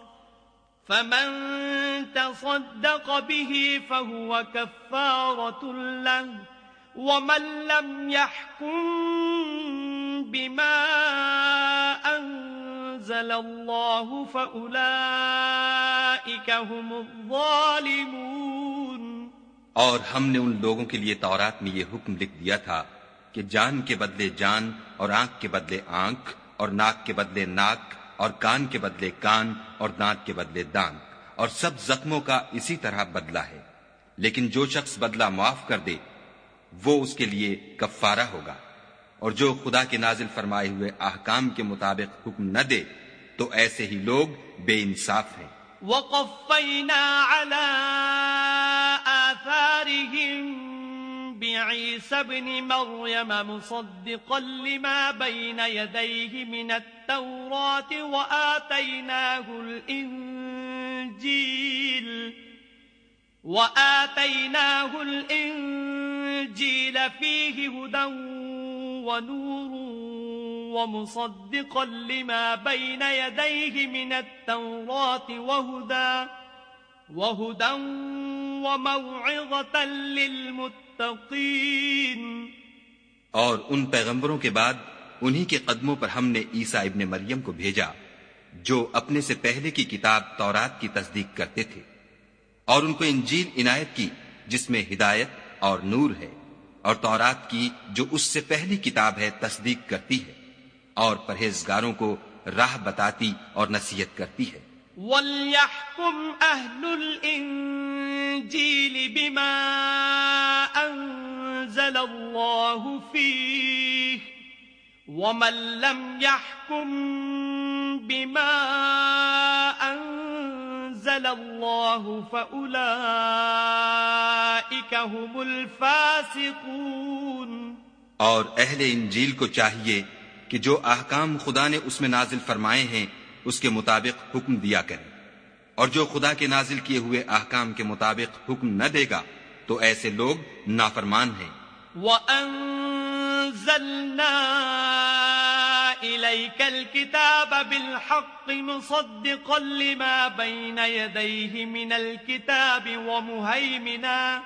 فمن تصدق به فهو كفارة له، ومن لم يحكم بما أنزل الله فأولئك هم الظالمون۔ اور ہم نے ان لوگوں کے لیے تورات میں یہ حکم لکھ دیا تھا کہ جان کے بدلے جان اور آنکھ کے بدلے آنکھ اور ناک کے بدلے ناک اور کان کے بدلے کان اور دانت کے بدلے دانت۔ اور سب زخموں کا اسی طرح بدلہ ہے۔ لیکن جو شخص بدلہ معاف کر دے، وہ اس کے لیے کفارہ ہوگا۔ اور جو خدا کے نازل فرمائے ہوئے احکام کے مطابق حکم نہ دے، تو ایسے ہی لوگ بے انصاف ہیں۔ وَقَفَّيْنَا عَلَىٰ آثَارِهِمْ بعيسى بن مريم مصدقا لما بين يديه من التوراة وآتيناه الإنجيل وآتيناه الإنجيل فيه هدى ونور ومصدقا لما بين يديه من التوراة وهدى وهدى وموعظة للمتقين اور ان پیغمبروں کے بعد انہی کے قدموں پر ہم نے عیسیٰ ابن مریم کو بھیجا، جو اپنے سے پہلے کی کتاب تورات کی تصدیق کرتے تھے۔ اور ان کو انجیل عنایت کی، جس میں ہدایت اور نور ہے، اور تورات کی، جو اس سے پہلی کتاب ہے، تصدیق کرتی ہے، اور پرہیزگاروں کو راہ بتاتی اور نصیحت کرتی ہے۔ وَلْيَحْكُمْ أَهْلُ الْإِنجِيلِ بِمَا أَنزَلَ اللَّهُ فِيهِ وَمَن لَّمْ يَحْكُمْ بِمَا أَنزَلَ اللَّهُ فَأُولَئِكَ هُمُ الْفَاسِقُونَ اور اہل انجیل کو چاہیے کہ جو احکام خدا نے اس میں نازل فرمائے ہیں اس کے مطابق حکم دیا کرے اور جو خدا کے نازل کیے ہوئے احکام کے مطابق حکم نہ دے گا، تو ایسے لوگ نافرمان ہیں۔ وَأَنزَلْنَا إِلَيْكَ الْكِتَابَ بِالْحَقِّ مُصَدِّقًا لِمَا بَيْنَ يَدَيْهِ مِنَ الْكِتَابِ وَمُهَيْمِنًا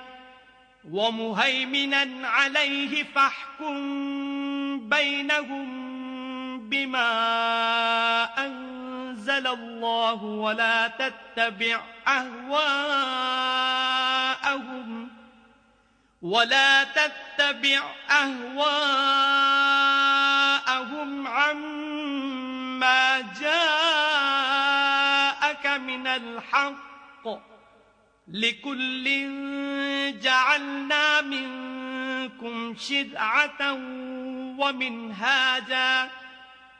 وَمُهَيْمِنًا عَلَيْهِ فَاحْكُم بَيْنَهُم بِمَا أَنزَلَ اللَّهُ وَلَا تَتَّبِعْ أَهْوَاءَهُمْ وَلَا تَتَّبِعْ أَهْوَاءَهُمْ عَمَّا جَاءَكَ مِنَ الْحَقِّ لكل جعلنا منكم شرعة ومنهاجا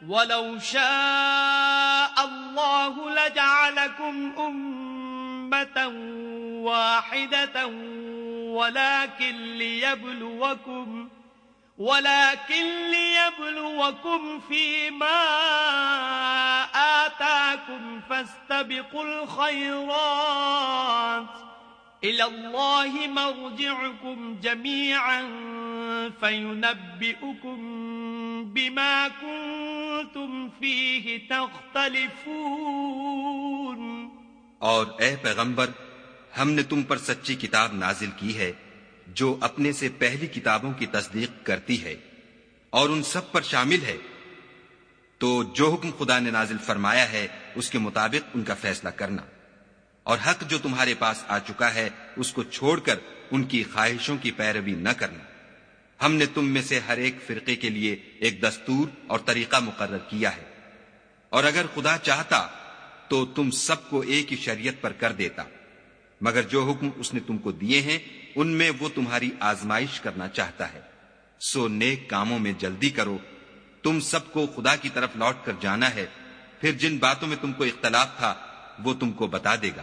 ولو شاء الله لجعلكم أمة واحدة ولكن ليبلوكم ولكن ليبلوكم فيما آتاكم فاستبقوا الخيرات إلى الله جميعا بما كنتم فيه تختلفون اور اے پیغمبر، ہم نے تم پر سچی کتاب نازل کی ہے، جو اپنے سے پہلی کتابوں کی تصدیق کرتی ہے، اور ان سب پر شامل ہے۔ تو جو حکم خدا نے نازل فرمایا ہے، اس کے مطابق ان کا فیصلہ کرنا۔ اور حق جو تمہارے پاس آ چکا ہے، اس کو چھوڑ کر ان کی خواہشوں کی پیروی نہ کرنا۔ ہم نے تم میں سے ہر ایک فرقے کے لیے ایک دستور اور طریقہ مقرر کیا ہے۔ اور اگر خدا چاہتا تو تم سب کو ایک ہی شریعت پر کر دیتا۔ مگر جو حکم اس نے تم کو دیے ہیں، ان میں وہ تمہاری آزمائش کرنا چاہتا ہے۔ سو نیک کاموں میں جلدی کرو۔ تم سب کو خدا کی طرف لوٹ کر جانا ہے۔ پھر جن باتوں میں تم کو اختلاف تھا، وہ تم کو بتا دے گا۔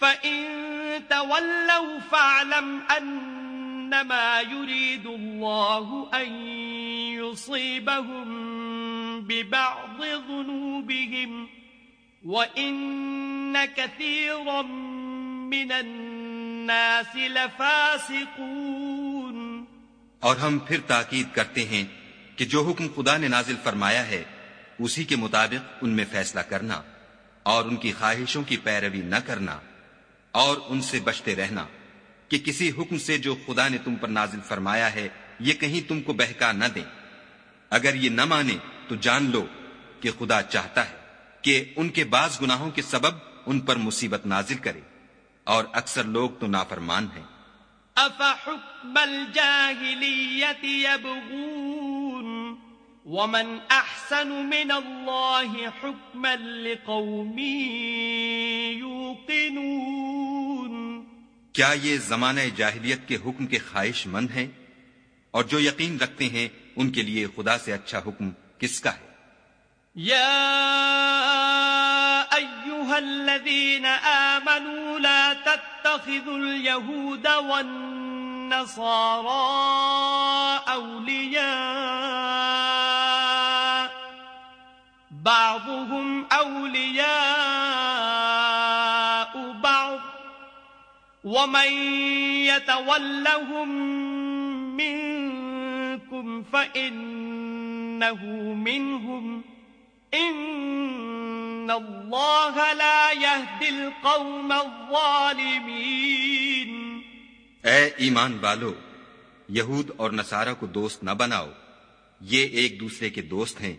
فإن تولوا فاعلم أنما يريد الله أن يصيبهم ببعض ذنوبهم وإن كثيرا من الناس اور ہم پھر تاکید کرتے ہیں کہ جو حکم خدا نے نازل فرمایا ہے، اسی کے مطابق ان میں فیصلہ کرنا اور ان کی خواہشوں کی پیروی نہ کرنا۔ اور ان سے بچتے رہنا کہ کسی حکم سے جو خدا نے تم پر نازل فرمایا ہے، یہ کہیں تم کو بہکا نہ دیں۔ اگر یہ نہ مانے تو جان لو کہ خدا چاہتا ہے کہ ان کے بعض گناہوں کے سبب ان پر مصیبت نازل کرے۔ اور اکثر لوگ تو نافرمان ہیں۔ افحکم الجاہلیت یبغون؟ ومن احسن من اللہ حکما لقوم یوقنون کیا یہ زمانہ جاہلیت کے حکم کے خواہش مند ہیں؟ اور جو یقین رکھتے ہیں ان کے لیے خدا سے اچھا حکم کس کا ہے؟ یا أيها الذين آمنوا لا تتخذوا اليهود والنصارى أولياء بعضهم أولياء بعض ومن يتولهم منكم فإنه منهم إن إن الله لا يهدي القوم الظالمين اے ایمان والو، یہود اور نصارہ کو دوست نہ بناؤ، یہ ایک دوسرے کے دوست ہیں۔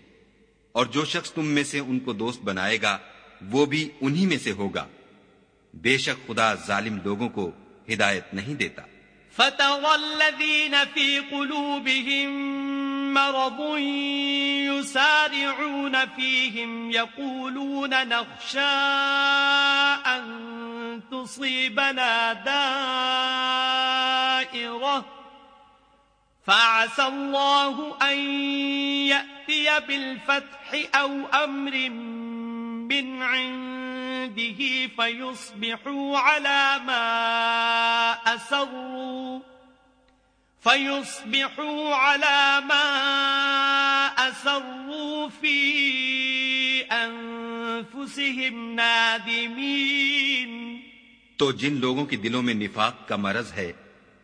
اور جو شخص تم میں سے ان کو دوست بنائے گا، وہ بھی انہی میں سے ہوگا۔ بے شک خدا ظالم لوگوں کو ہدایت نہیں دیتا۔ فترى الذين في قلوبهم مرض يسارعون فيهم يقولون نخشى أن تصيبنا دائرة۔ فعسى الله أن يأتي بالفتح أو أمر من عنده فيصبحوا على ما أسروا فيصبحوا على ما أسروا في أنفسهم نادمين تو جن لوگوں کے دلوں میں نفاق کا مرض ہے،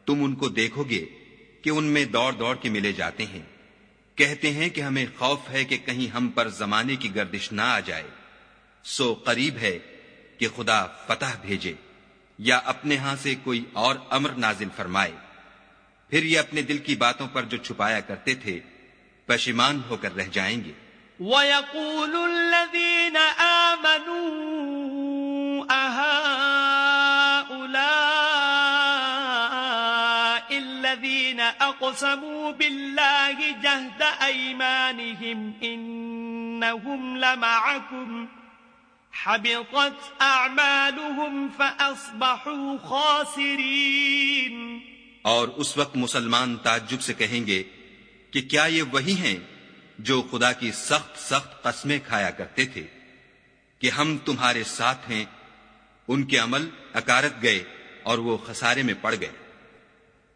تم ان کو دیکھو گے کہ ان میں دوڑ دوڑ کے ملے جاتے ہیں۔ کہتے ہیں کہ ہمیں خوف ہے کہ کہیں ہم پر زمانے کی گردش نہ آ جائے۔ سو قریب ہے کہ خدا فتح بھیجے یا اپنے ہاں سے کوئی اور امر نازل فرمائے۔ پھر یہ اپنے دل کی باتوں پر جو چھپایا کرتے تھے، پشیمان ہو کر رہ جائیں گے۔ وَيَقُولُ الَّذِينَ آمَنُوا الَّذِينَ أَقْسَمُوا بِاللَّهِ جَهْدَ أَيْمَانِهِمْ إِنَّهُمْ لَمَعَكُمْ. حبطت اعمالهم فاصبحوا خاسرين. اور اس وقت مسلمان تعجب سے کہیں گے کہ کیا یہ وہی ہیں جو خدا کی سخت سخت قسمیں کھایا کرتے تھے کہ ہم تمہارے ساتھ ہیں، ان کے عمل اکارت گئے اور وہ خسارے میں پڑ گئے۔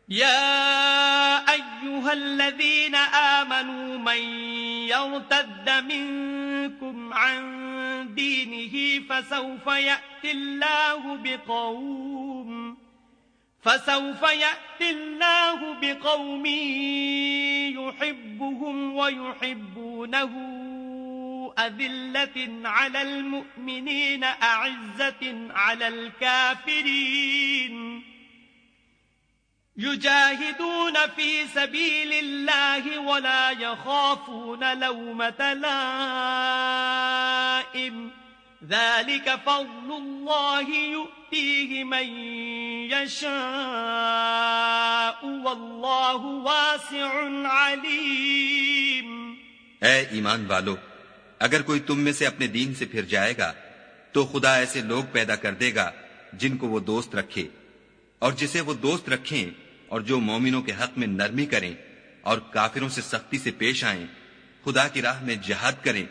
یا ایوہا الذین آمنوا من یرتد منکم عن دينه فسوف يأتي الله بقوم فسوف يأتي الله بقوم يحبهم ويحبونه أذلة على المؤمنين أعزة على الكافرين يجاهدون في سبيل الله ولا يخافون لومة لائم. ذلك فضل الله يؤتيه من يشاء والله واسع عليم. اے ایمان والو، اگر کوئی تم میں سے اپنے دین سے پھر جائے گا، تو خدا ایسے لوگ پیدا کر دے گا جن کو وہ دوست رکھے، اور جسے وہ دوست رکھیں اور جو مومنوں کے حق میں نرمی کریں اور کافروں سے سختی سے پیش آئیں، خدا کی راہ میں جہاد کریں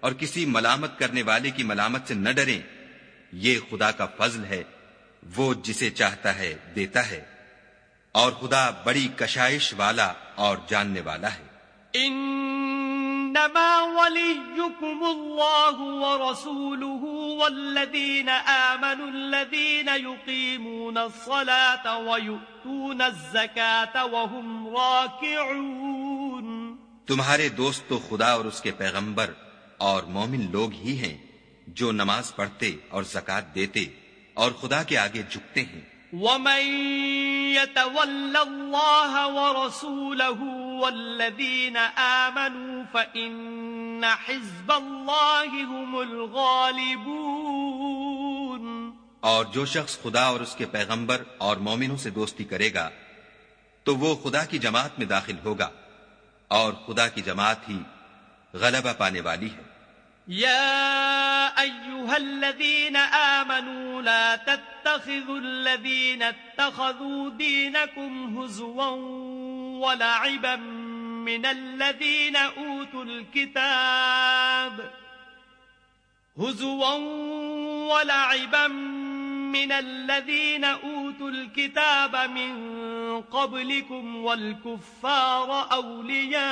اور کسی ملامت کرنے والے کی ملامت سے نہ ڈریں، یہ خدا کا فضل ہے، وہ جسے چاہتا ہے دیتا ہے۔ اور خدا بڑی کشائش والا اور جاننے والا ہے۔ انما وليكم الله ورسوله والذين آمنوا الذين يقيمون الصلاة ويؤتون الزكاة وهم راكعون تمہارے دوست تو خدا اور اس کے پیغمبر اور مومن لوگ ہی ہیں جو نماز پڑھتے اور زکات دیتے اور خدا کے آگے جھکتے ہیں۔ ومن يتول الله ورسوله والذين آمنوا فإن حزب الله هم الغالبون. اور جو شخص خدا اور اس کے پیغمبر اور مومنوں سے دوستی کرے گا تو وہ خدا کی جماعت میں داخل ہوگا اور خدا کی جماعت ہی غلبہ پانے والی ہے۔ يا أيها الذين آمنوا لا تتخذوا الذين اتخذوا دينكم هزوا ولعبا من الذين أوتوا الكتاب هزوا ولعبا من الذين أوتوا الكتاب من قبلكم والكفار أولياء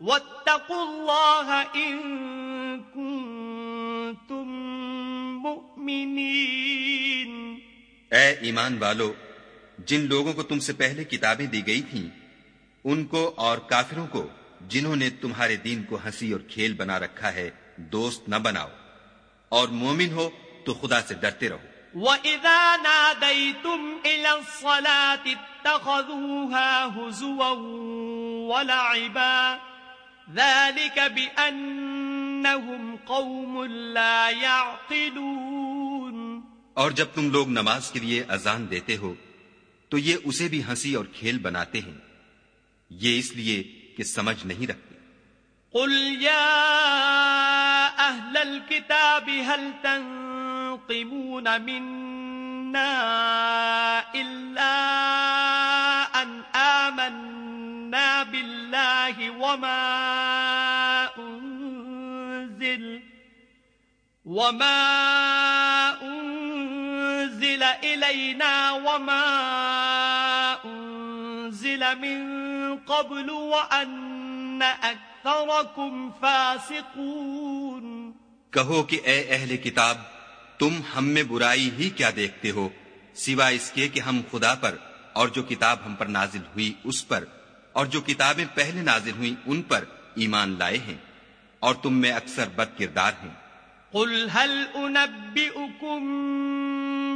واتقوا الله إن كنتم مؤمنين اے ایمان والو جن لوگوں کو تم سے پہلے کتابیں دی گئی تھیں ان کو اور کافروں کو جنہوں نے تمہارے دین کو ہنسی اور کھیل بنا رکھا ہے دوست نہ بناؤ۔ اور مومن ہو تو خدا سے ڈرتے رہو۔ وَإِذَا نَادَيْتُمْ إِلَى الصَّلَاةِ اتَّخَذُوهَا هُزُوًا وَلَعِبًا ذَلِكَ بِأَنَّهُمْ قَوْمٌ لَا يَعْقِلُونَ۔ اور جب تم لوگ نماز کے لیے اذان دیتے ہو تو یہ اسے بھی ہنسی اور کھیل بناتے ہیں۔ یہ اس لیے کہ سمجھ نہیں رکھتے۔ قل يا أهل الكتاب هل تنقمون منا إلا أن آمنا بالله وما أنزل وما انزل أنزل إلينا وما أنزل من قبل وأن أكثركم فاسقون کہو کہ اے اہل کتاب تم ہم میں برائی ہی کیا دیکھتے ہو سوا اس کے کہ ہم خدا پر اور جو کتاب ہم پر نازل ہوئی اس پر اور جو کتابیں پہلے نازل ہوئی ان پر ایمان لائے ہیں اور تم میں اکثر بد کردار ہیں۔ قل هل انبئكم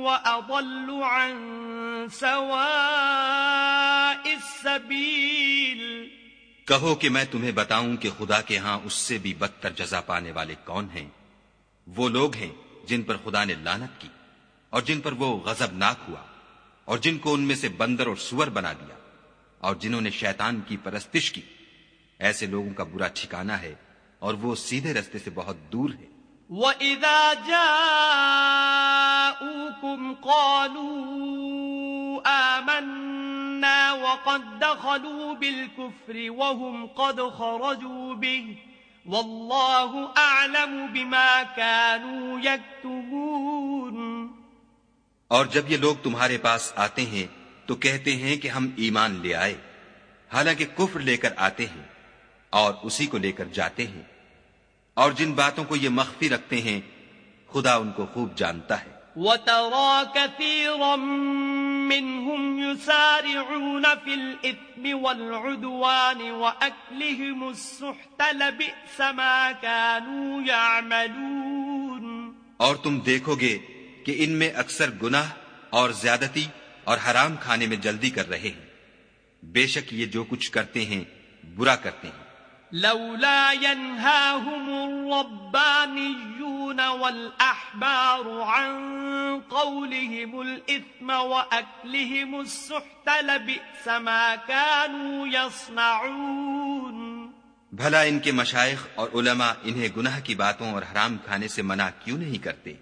وأضل عن سواء السبيل. کہو کہ میں تمہیں بتاؤں کہ خدا کے ہاں اس سے بھی بدتر جزا پانے والے کون ہیں؟ وہ لوگ ہیں جن پر خدا نے لانت کی اور جن پر وہ غزب ناک ہوا اور جن کو ان میں سے بندر اور سور بنا دیا اور جنہوں نے شیطان کی پرستش کی۔ ایسے لوگوں کا برا ٹھکانہ ہے اور وہ سیدھے رستے سے بہت دور ہے وَإِذَا جَاءُوكُمْ قَالُوا آمَنَّا وَقَدْ دَخَلُوا بِالْكُفْرِ وَهُمْ قَدْ خَرَجُوا بِهِ واللہ اعلم بما كانوا يكتبون۔ اور جب یہ لوگ تمہارے پاس آتے ہیں تو کہتے ہیں کہ ہم ایمان لے آئے، حالانکہ کفر لے کر آتے ہیں اور اسی کو لے کر جاتے ہیں۔ اور جن باتوں کو یہ مخفی رکھتے ہیں خدا ان کو خوب جانتا ہے۔ وَتَرَى كَثِيرًا منهم يسارعون في الإثم والعدوان وأكلهم السحت لبئس ما كانوا يعملون۔ اور تم دیکھو گے کہ ان میں اکثر گناہ اور زیادتی اور حرام کھانے میں جلدی کر رہے ہیں۔ بے شک یہ جو کچھ کرتے ہیں برا کرتے ہیں۔ لولا ينهاهم الربانيون والأحبار عن قولهم الإثم وأكلهم السحت لبئس ما كانوا يصنعون. بھلا ان کے مشائخ اور علماء انہیں گناہ کی باتوں اور حرام کھانے سے منع کیوں نہیں کرتے؟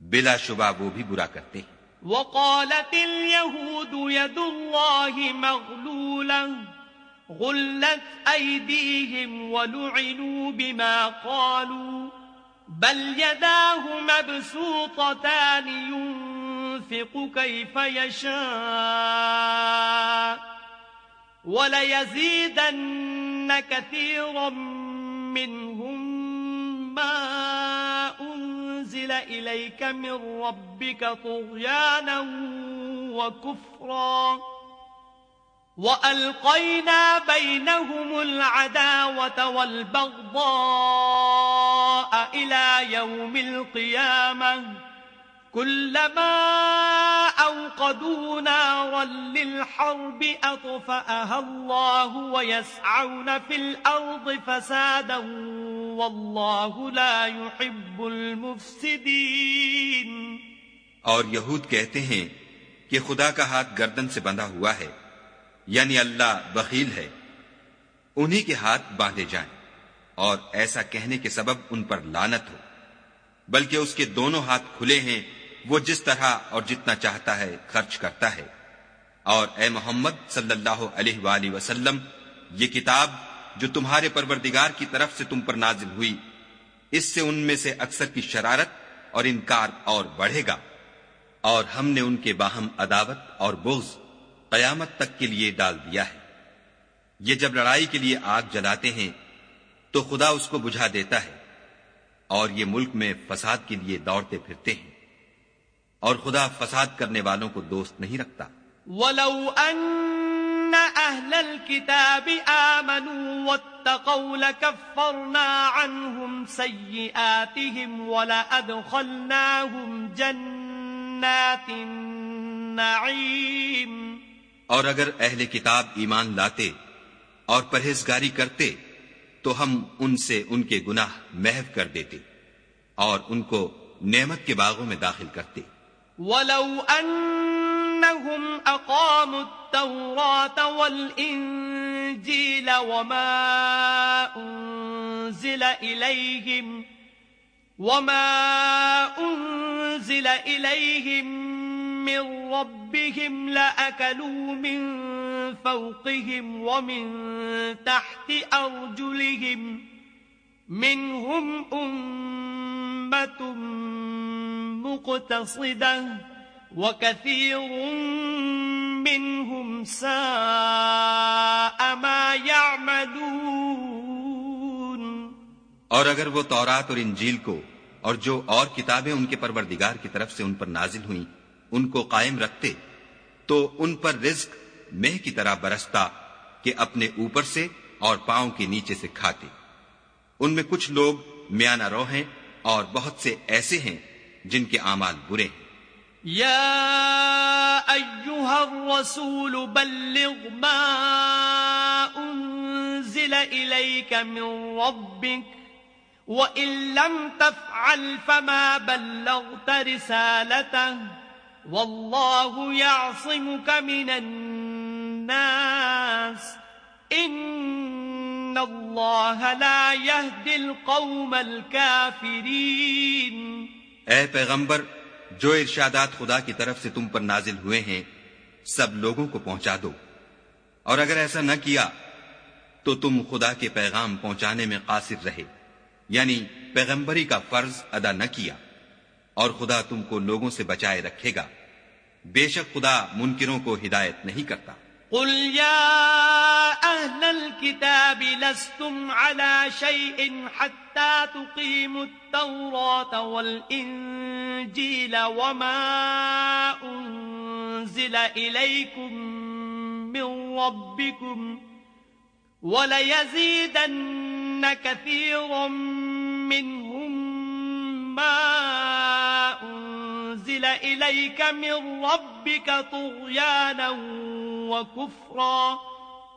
بلا شبہ وہ بھی برا کرتے وقالت اليهود يد الله مغلولا غلت أيديهم ولعنوا بما قالوا بل يداه مبسوطتان ينفق كيف يشاء وليزيدن كثيرا منهم ما أنزل إليك من ربك طغيانا وكفرا وَأَلْقَيْنَا بَيْنَهُمُ الْعَدَاوَةَ وَالْبَغْضَاءَ إِلَى يَوْمِ الْقِيَامَةِ كُلَّمَا أَوْقَدُوا نَارًا لِلْحَرْبِ أَطْفَأَهَا اللَّهُ وَيَسْعَوْنَ فِي الْأَرْضِ فَسَادًا وَاللَّهُ لَا يُحِبُّ الْمُفْسِدِينَ اور یہود کہتے ہیں کہ خدا کا ہاتھ گردن سے بندھا ہوا ہے۔ یعنی اللہ بخیل ہے، انہی کے ہاتھ باندھے جائیں اور ایسا کہنے کے سبب ان پر لانت ہو، بلکہ اس کے دونوں ہاتھ کھلے ہیں، وہ جس طرح اور جتنا چاہتا ہے خرچ کرتا ہے۔ اور اے محمد صلی اللہ علیہ وآلہ وسلم، یہ کتاب جو تمہارے پروردگار کی طرف سے تم پر نازل ہوئی، اس سے ان میں سے اکثر کی شرارت اور انکار اور بڑھے گا۔ اور ہم نے ان کے باہم عداوت اور بغض قیامت تک کے لیے ڈال دیا ہے۔ یہ جب لڑائی کے لیے آگ جلاتے ہیں، تو خدا اس کو بجھا دیتا ہے اور یہ ملک میں فساد کے لیے دوڑتے پھرتے ہیں۔ اور خدا فساد کرنے والوں کو دوست نہیں رکھتا۔ ولو ان اهل الكتاب آمنوا واتقوا لكفرنا عنهم سيئاتهم ولأدخلناهم جنات النعيم اور اگر اہل کتاب ایمان لاتے اور پرہیزگاری کرتے تو ہم ان سے ان کے گناہ محو کر دیتے اور ان کو نعمت کے باغوں میں داخل کرتے۔ ولو انہم اقاموا التوراة والانجیل وما انزل الیہم وما انزل الیہم من ربهم لأكلوا من فوقهم ومن تحت أرجلهم منهم أمة مقتصدة وكثير منهم ساء ما يعملون اور اگر وہ تورات اور انجیل کو اور جو اور کتابیں ان کے پروردگار کی طرف سے ان پر نازل ہوئیں، ان کو قائم رکھتے، تو ان پر رزق مہ کی طرح برستا کہ اپنے اوپر سے اور پاؤں کے نیچے سے کھاتے۔ ان میں کچھ لوگ میانہ رو ہیں اور بہت سے ایسے ہیں جن کے اعمال برے ہیں۔ یا ایوہا الرسول بلغ ما انزل الیک من ربک وَإِن لَّمْ تَفْعَلْ فَمَا بَلَّغْتَ رِسَالَتَهُ والله يعصمك من الناس ان الله لا يهدي القوم الكافرين اے پیغمبر، جو ارشادات خدا کی طرف سے تم پر نازل ہوئے ہیں، سب لوگوں کو پہنچا دو۔ اور اگر ایسا نہ کیا، تو تم خدا کے پیغام پہنچانے میں قاصر رہے۔ یعنی پیغمبری کا فرض ادا نہ کیا اور خدا تم کو لوگوں سے بچائے رکھے گا۔ بے شک خدا منکروں کو ہدایت نہیں کرتا۔ قل يا أهل الكتاب لستم على شيء حتى تقيموا التوراة والإنجيل وما أنزل إليكم من ربكم وليزيدن كثيرا منهم ما أنزل إليك من ربك طغيانا وكفرا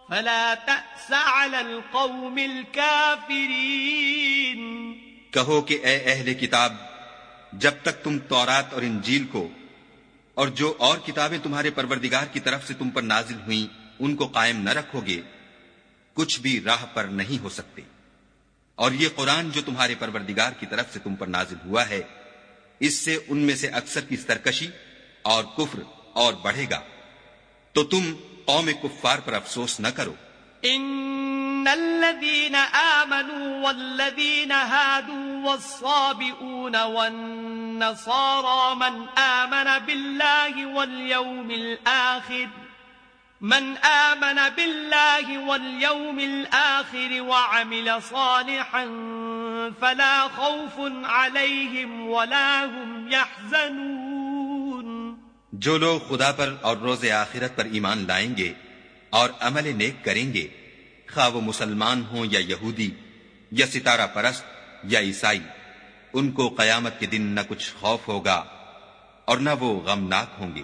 فلا تأس على القوم الكافرين کہو کہ اے اہل کتاب، جب تک تم تورات اور انجیل کو اور جو اور کتابیں تمہارے پروردگار کی طرف سے تم پر نازل ہوئیں، ان کو قائم نہ رکھو گے، کچھ بھی راہ پر نہیں ہو سکتے۔ اور یہ قرآن جو تمہارے پروردگار کی طرف سے تم پر نازل ہوا ہے، اس سے ان میں سے اکثر کی سرکشی اور کفر اور بڑھے گا۔ تو تم قوم کفار پر افسوس نہ کرو۔ ان الذين آمنوا والذين هادوا والصابئون والنصارى من آمن بالله واليوم الآخر من آمن بالله واليوم الآخر وعمل صالحا فلا خوف عليهم ولا هم يحزنون. جو لوگ خدا پر اور روز آخرت پر ایمان لائیں گے اور عمل نیک کریں گے، خواہ وہ مسلمان ہوں یا یہودی، یا ستارہ پرست یا عیسائی، ان کو قیامت کے دن نہ کچھ خوف ہوگا اور نہ وہ غمناک ہوں گے۔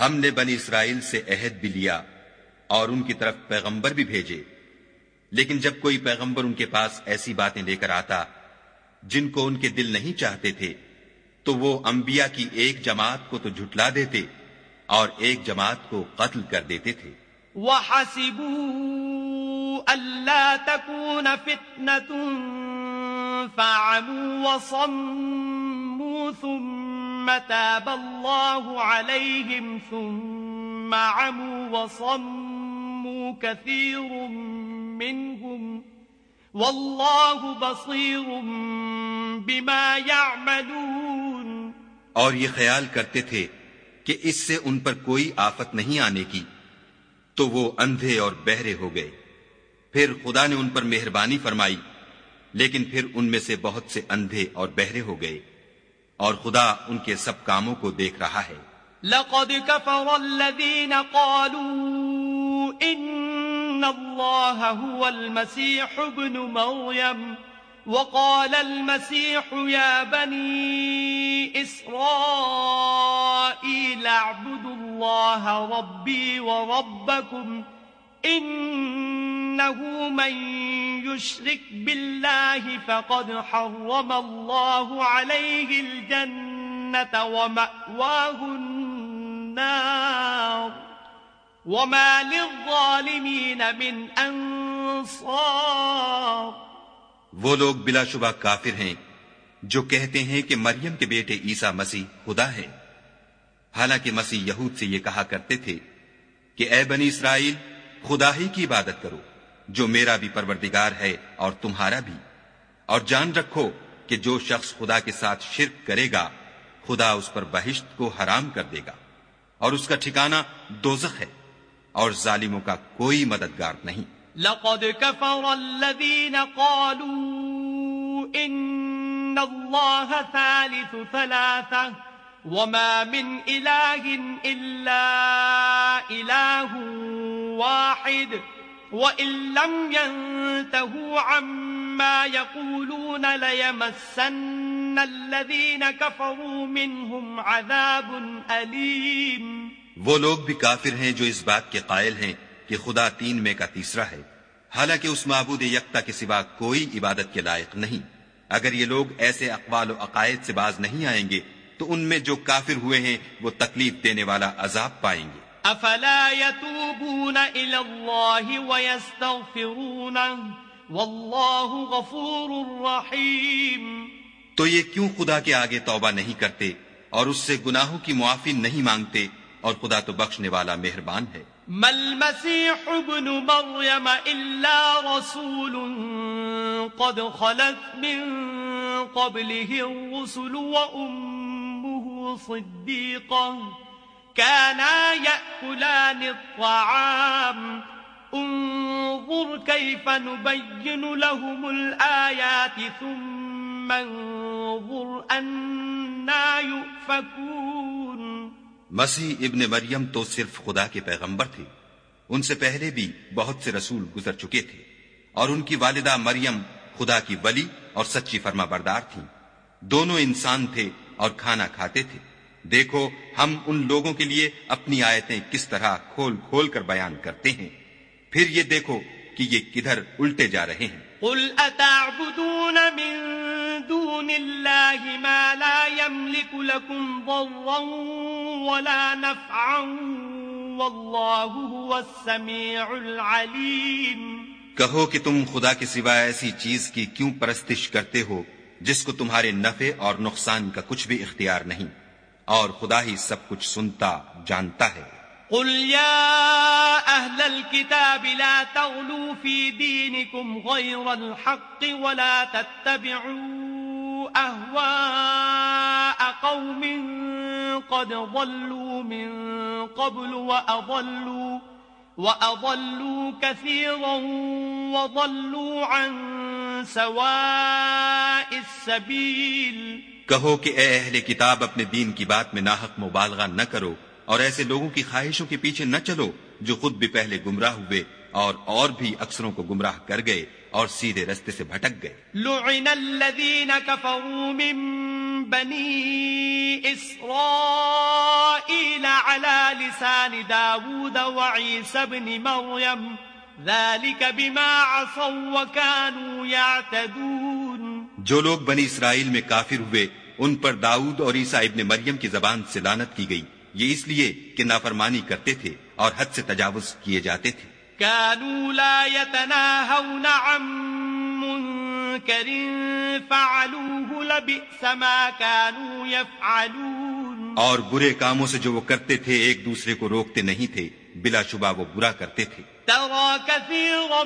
ہم نے بنی اسرائیل سے عہد بھی لیا اور ان کی طرف پیغمبر بھی بھیجے۔ لیکن جب کوئی پیغمبر ان کے پاس ایسی باتیں لے کر آتا جن کو ان کے دل نہیں چاہتے تھے، تو وہ انبیاء کی ایک جماعت کو تو جھٹلا دیتے اور ایک جماعت کو قتل کر دیتے تھے۔ وحسبوا ألا تكون فتنة فعموا وصموا ثم تاب الله عليهم ثم عموا وصموا كثير منهم والله بصير بما يعملون اور یہ خیال کرتے تھے کہ اس سے ان پر کوئی آفت نہیں آنے کی۔ تو وہ اندھے اور بہرے ہو گئے۔ پھر خدا نے ان پر مہربانی فرمائی، لیکن پھر ان میں سے بہت سے اندھے اور بہرے ہو گئے۔ اور خدا ان کے سب کاموں کو دیکھ رہا ہے۔ لقد كفر الذين قالوا ان الله هو المسيح ابن مريم وقال المسيح يا بني إسرائيل اعبدوا الله ربي وربكم إنه من يشرك بالله فقد حرم الله عليه الجنة ومأواه النار وما للظالمين من أنصار وہ لوگ بلا شبہ کافر ہیں جو کہتے ہیں کہ مریم کے بیٹے عیسا مسیح خدا ہے۔ حالانکہ مسیح یہود سے یہ کہا کرتے تھے کہ اے بنی اسرائیل، خدا ہی کی عبادت کرو۔ جو میرا بھی پروردگار ہے اور تمہارا بھی۔ اور جان رکھو کہ جو شخص خدا کے ساتھ شرک کرے گا، خدا اس پر بہشت کو حرام کر دے گا۔ اور اس کا ٹھکانہ دوزخ ہے، اور ظالموں کا کوئی مددگار نہیں۔ لقد كفر الذين قالوا إن الله ثالث ثلاثة وما من إله إلا إله واحد. وإن لم ينتهوا عما يقولون ليمسن الذين كفروا منهم عذاب وہ لوگ بھی کافر ہیں جو اس بات کے قائل ہیں کہ خدا تین میں کا تیسرا ہے۔ حالانکہ اس معبود یکتا کے سوا کوئی عبادت کے لائق نہیں۔ اگر یہ لوگ ایسے اقوال و عقائد سے باز نہیں آئیں گے، تو ان میں جو کافر ہوئے ہیں، وہ تکلیف دینے والا عذاب پائیں گے۔ افلا يتوبون الى الله والله غفور رحيم. تو یہ کیوں خدا کے آگے توبہ نہیں کرتے اور اس سے گناہوں کی معافی نہیں مانگتے اور خدا تو بخشنے والا مہربان ہے؟ ما المسيح ابن مريم إلا رسول قد خلت من قبله الرسل وأمه صديقة. كانا يأكلان الطعام. انظر كيف نبين لهم الآيات ثم انظر أنا يؤفكون. مسیح ابن مریم تو صرف خدا کے پیغمبر تھے، ان سے پہلے بھی بہت سے رسول گزر چکے تھے، اور ان کی والدہ مریم خدا کی ولی اور سچی فرما بردار تھی دونوں انسان تھے اور کھانا کھاتے تھے۔ دیکھو ہم ان لوگوں کے لیے اپنی آیتیں کس طرح کھول کھول کر بیان کرتے ہیں۔ پھر یہ دیکھو کہ یہ کدھر الٹے جا رہے ہیں۔ قل اتعبدون من دون الله ما لا يملك لكم ضرا ولا نفعا والله هو السميع العليم۔ کہو کہ تم خدا کے سوا ایسی چیز کی کیوں پرستش کرتے ہو جس کو تمہارے نفع اور نقصان کا کچھ بھی اختیار نہیں؟ اور خدا ہی سب کچھ سنتا، جانتا ہے۔ قل يا أهل الكتاب لا تغلوا في دينكم غير الحق ولا تتبعوا أهواء قوم قد ضلوا من قبل وأضلوا وأضلوا كثيرا وضلوا عن سواء السبيل کہو کہ اے اہل کتاب، اپنے دین کی بات میں ناحق مبالغہ نہ کرو اور ایسے لوگوں کی خواہشوں کے پیچھے نہ چلو جو خود بھی پہلے گمراہ ہوئے اور اور بھی اکثروں کو گمراہ کر گئے اور سیدھے رستے سے بھٹک گئے۔ لعن الذين كفروا من بني إسرائيل على لسان داود وعيسى بن مريم ذلك بما عصوا وكانوا يعتدون جو لوگ بنی اسرائیل میں کافر ہوئے ان پر داؤد اور عیسیٰ ابن مریم کی زبان سے لانت کی گئی۔ یہ اس لیے کہ نافرمانی کرتے تھے اور حد سے تجاوز کیے جاتے تھے۔ كانوا لا يتناهون عن منكر فعلوه لبئس ما كانوا يفعلون اور برے کاموں سے جو وہ کرتے تھے ایک دوسرے کو روکتے نہیں تھے۔ بلا شبہ وہ برا کرتے تھے۔ ترى كثيرا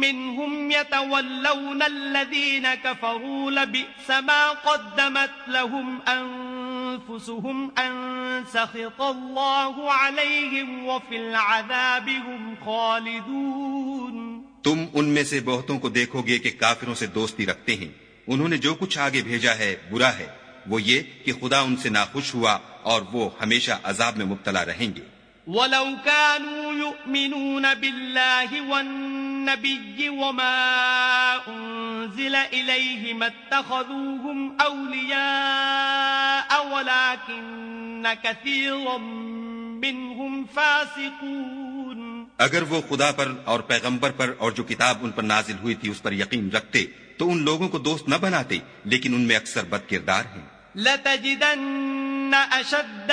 منهم يتولون الذين كفروا لبئس ما قدمت لهم أنفسهم أن سخط الله عليهم وفي العذاب هم خالدون۔ تم ان میں سے بہتوں کو دیکھو گے کہ کافروں سے دوستی رکھتے ہیں۔ انہوں نے جو کچھ آگے بھیجا ہے برا ہے۔ وہ یہ کہ خدا ان سے ناخوش ہوا اور وہ ہمیشہ عذاب میں مبتلا رہیں گے۔ ولو كانوا يؤمنون بالله والنبي وما أنزل إليه ما اتخذوهم أولياء ولكن كثيرا منهم فاسقون. اگر وہ خدا پر اور پیغمبر پر اور جو کتاب ان پر نازل ہوئی تھی اس پر یقین رکھتے تو ان لوگوں کو دوست نہ بناتے لیکن ان میں اکثر بد کردار ہیں۔ لتجدن اشد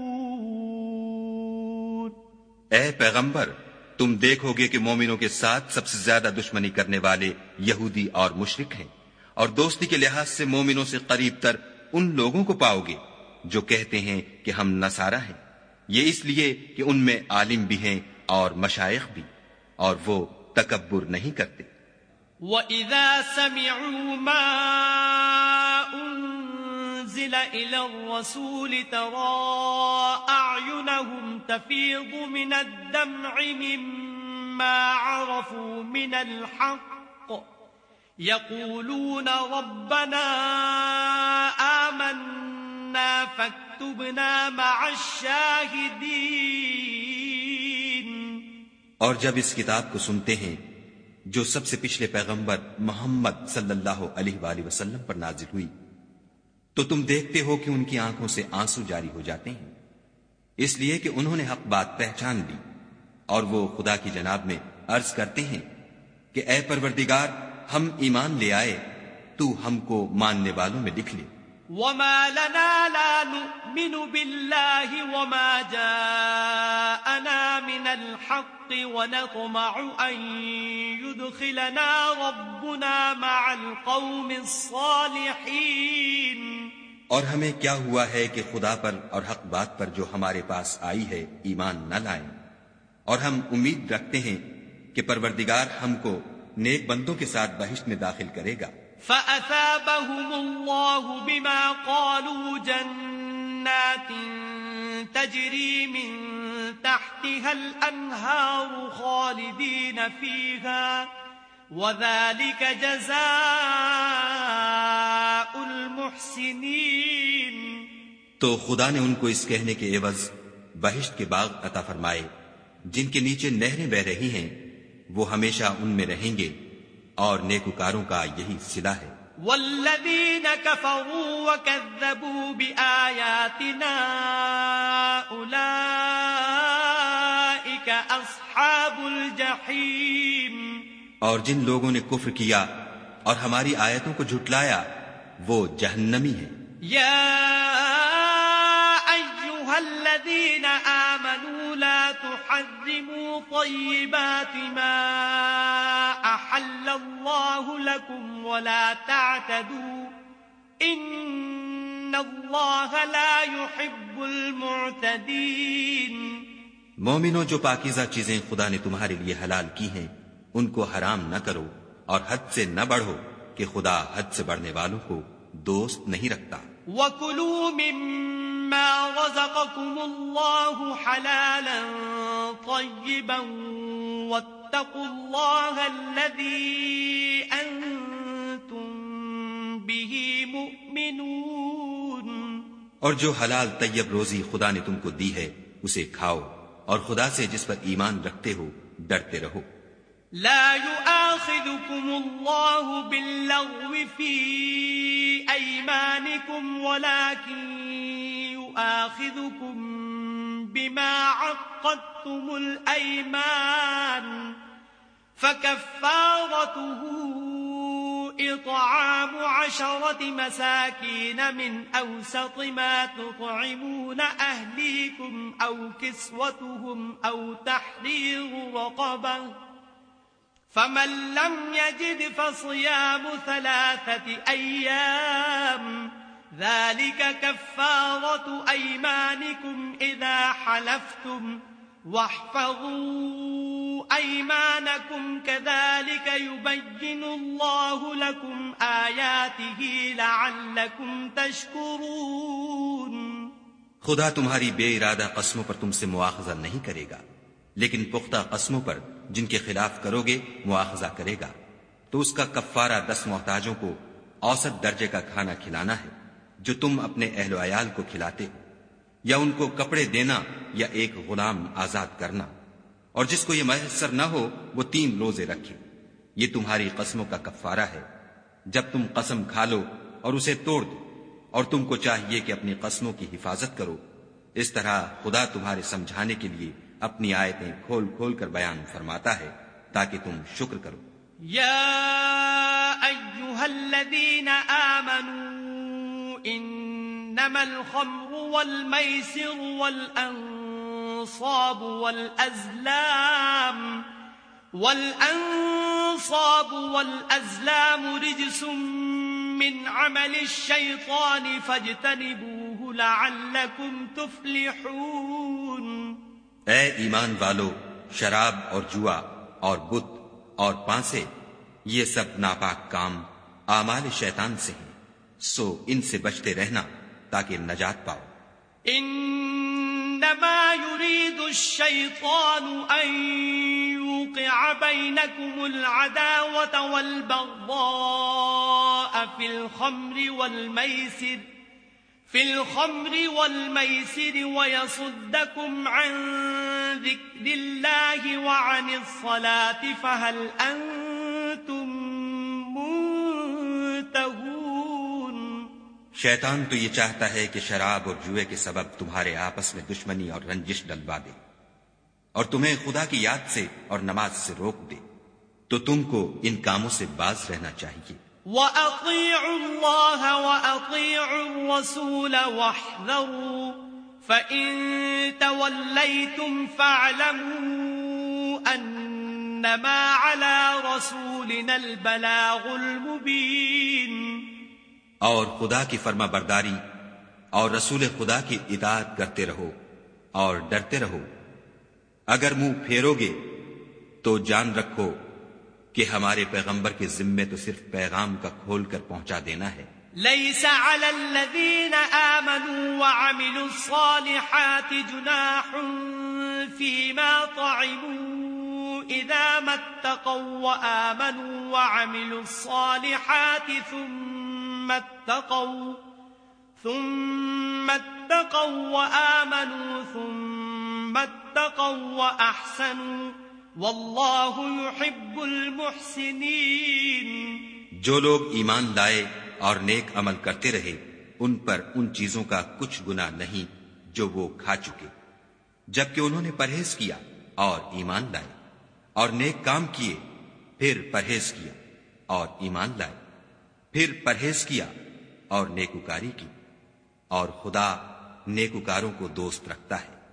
اے پیغمبر، تم دیکھو گے کہ مومنوں کے ساتھ سب سے زیادہ دشمنی کرنے والے یہودی اور مشرق ہیں، اور دوستی کے لحاظ سے مومنوں سے قریب تر ان لوگوں کو پاؤ گے جو کہتے ہیں کہ ہم نسارا ہیں۔ یہ اس لیے کہ ان میں عالم بھی ہیں اور مشائق بھی، اور وہ تکبر نہیں کرتے۔ وَإِذَا سَمِعُوا مَا أنزل إلى الرسول ترى أعينهم تفيض من الدمع مما عرفوا من الحق يقولون ربنا آمنا فاكتبنا مع الشاهدين اور جب اس کتاب کو سنتے ہیں، جو سب سے پچھلے پیغمبر محمد صلی اللہ علیہ وآلہ وسلم پر نازل ہوئی، تو تم دیکھتے ہو کہ ان کی آنکھوں سے آنسو جاری ہو جاتے ہیں۔ اس لیے کہ انہوں نے حق بات پہچان لی۔ اور وہ خدا کی جناب میں عرض کرتے ہیں کہ اے پروردگار، ہم ایمان لے آئے، تو ہم کو ماننے والوں میں لکھ لے۔ وما لنا لا نؤمن بالله وما جاءنا من الحق ونطمع أن يدخلنا ربنا مع القوم الصالحين اور ہمیں کیا ہوا ہے کہ خدا پر اور حق بات پر جو ہمارے پاس آئی ہے ایمان نہ لائیں۔ اور ہم امید رکھتے ہیں کہ پروردگار ہم کو نیک بندوں کے ساتھ بہشت میں داخل کرے گا۔ فأثابهم الله بما قالوا جنات تجري من تحتها الأنهار خالدين فيها وذلك جزاء المحسنين. تو خدا نے ان کو اس کہنے کے عوض بہشت کے باغ عطا فرمائے جن کے نیچے نہریں بہ رہی ہیں وہ ہمیشہ ان میں رہیں گے اور نیکوکاروں کا یہی سلا ہے۔ والذین کفروا وکذبوا بآیاتنا اولئیک اصحاب الجحیم۔ اور جن لوگوں نے کفر کیا اور ہماری آیتوں کو جھٹلایا وہ جہنمی ہیں۔ یا ایوہا الذین آمنوا لا تحرموا طیبات ما أحل الله لكم ولا تعتدوا إن الله لا يحب المعتدين مومنو جو پاکیزہ چیزیں خدا نے تمہارے لیے حلال کی ہیں ان کو حرام نہ کرو اور حد سے نہ بڑھو کہ خدا حد سے بڑھنے والوں کو دوست نہیں رکھتا۔ وَكُلُوا مِمَّا رَزَقَكُمُ اللَّهُ حَلَالًا طَيِّبًا واتقوا الله الذي أنتم به مؤمنون۔ اور جو حلال طیب روزی خدا نے تم کو دی ہے اسے کھاؤ اور خدا سے جس پر ایمان رکھتے ہو ڈرتے رہو۔ لا يؤاخذكم الله باللغو في أيمانكم ولكن يؤاخذكم بما عقدتم الأيمان فكفارته إطعام عشرة مساكين من أوسط ما تطعمون أهليكم أو كسوتهم أو تحرير رقبة فمن لم يجد فصيام ثلاثة أيام، ذلك كفارة أيمانكم إذا حلفتم. واحفظوا أيمانكم، كذلك يبين الله لكم آياته لعلكم تشكرون. خدا تمہاری بے ارادہ قسموں پر تم سے مواخذہ نہیں کرے گا۔ لیکن پختہ قسموں پر جن کے خلاف کرو گے، مواخذہ کرے گا۔ تو اس کا کفارہ دس محتاجوں کو اوسط درجے کا کھانا کھلانا ہے، جو تم اپنے اہل و عیال کو کھلاتے ہو۔ یا ان کو کپڑے دینا یا ایک غلام آزاد کرنا۔ اور جس کو یہ میسر نہ ہو، وہ تین روزے رکھے۔ یہ تمہاری قسموں کا کفارہ ہے۔ جب تم قسم کھا لو اور اسے توڑ دو، اور تم کو چاہیے کہ اپنی قسموں کی حفاظت کرو۔ اس طرح خدا تمہارے سمجھانے کے لیے اپنی آیتیں کھول کھول کر بیان فرماتا ہے تاکہ تم شکر کرو۔ یا ایوہا الذین آمنوا انما الخمر والمیسر والانصاب والازلام والانصاب والازلام رجس من عمل الشیطان فاجتنبوه لعلكم تفلحون۔ اے ایمان والو، شراب اور جوا اور بت اور پانسے، یہ سب ناپاک کام آمال شیطان سے ہیں۔ سو ان سے بچتے رہنا تاکہ نجات پاؤ۔ انما يريد الشيطان ان يوقع بينكم العداوة والبغضاء في الخمر والميسر في الخمر والميسر ويصدكم عن ذكر الله وعن الصلاة فهل أنتم منتهون؟ شیطان تو یہ چاہتا ہے کہ شراب اور جوئے کے سبب تمہارے آپس میں دشمنی اور رنجش ڈلوا دے اور تمہیں خدا کی یاد سے اور نماز سے روک دے تو تم کو ان کاموں سے باز رہنا چاہیے۔ وَأَطِيعُوا اللَّهَ وَأَطِيعُوا الرَّسُولَ وَاحْذَرُوا فَإِن تَوَلَّيْتُمْ فَاعْلَمُوا أَنَّمَا عَلَى رَسُولِنَا الْبَلَاغُ الْمُبِينَ اور خدا کی فرما برداری اور رسول خدا کی اطاعت کرتے رہو اور ڈرتے رہو۔ اگر منہ پھیرو گے تو جان رکھو کہ ہمارے پیغمبر کے ذمے تو صرف پیغام کا کھول کر پہنچا دینا ہے۔ ليس على الذين آمنوا وعملوا الصالحات جناح فيما طعموا إذا ما اتقوا وآمنوا وعملوا الصالحات ثم اتقوا ثم اتقوا وآمنوا ثم اتقوا وأحسنوا واللہ يحب المحسنین۔ جو لوگ ایمان لائے اور نیک عمل کرتے رہے، ان پر ان چیزوں کا کچھ گنا نہیں جو وہ کھا چکے۔ جبکہ انہوں نے پرہیز کیا اور ایمان لائے، اور نیک کام کیے، پھر پرہیز کیا اور ایمان لائے۔ پھر پرہیز کیا اور نیکوکاری کی، اور خدا نیکوکاروں کو دوست رکھتا ہے۔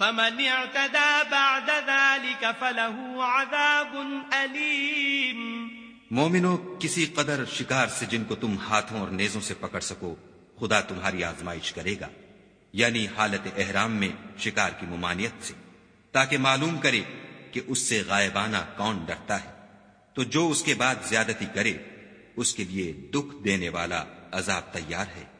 فمن اعتدى بعد ذلك فله عذاب أليم. مومنو، کسی قدر شکار سے جن کو تم ہاتھوں اور نیزوں سے پکڑ سکو، خدا تمہاری آزمائش کرے گا۔ یعنی حالت احرام میں شکار کی ممانعت سے۔ تاکہ معلوم کرے کہ اس سے غائبانہ کون ڈرتا ہے۔ تو جو اس کے بعد زیادتی کرے، اس کے لیے دکھ دینے والا عذاب تیار ہے۔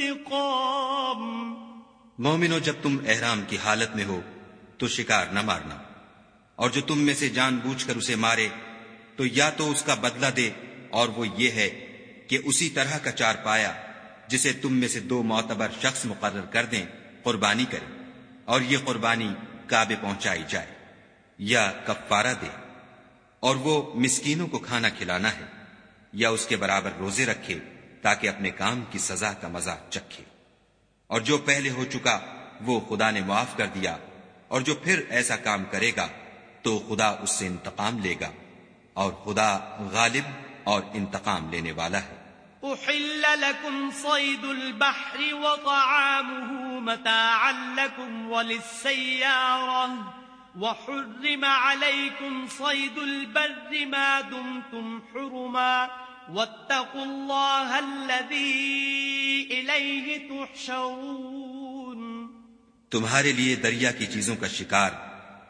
انتقام۔ مومنو، جب تم احرام کی حالت میں ہو تو شکار نہ مارنا۔ اور جو تم میں سے جان بوجھ کر اسے مارے، تو یا تو اس کا بدلہ دے، اور وہ یہ ہے کہ اسی طرح کا چار پایا، جسے تم میں سے دو معتبر شخص مقرر کر دیں، قربانی کرے اور یہ قربانی کعبے پہنچائی جائے، یا کفارہ دے۔ اور وہ مسکینوں کو کھانا کھلانا ہے، یا اس کے برابر روزے رکھے۔ تاکہ اپنے کام کی سزا کا مزہ چکھے۔ اور جو پہلے ہو چکا، وہ خدا نے معاف کر دیا۔ اور جو پھر ایسا کام کرے گا، تو خدا اس سے انتقام لے گا۔ اور خدا غالب اور انتقام لینے والا ہے۔ احل لكم صيد البحر وطعامه متاعا لكم وللسيارة وحرم عليكم صيد البر ما دمتم حرما۔ واتقوا الله الذي إليه تحشرون. تمہارے لیے دریا کی چیزوں کا شکار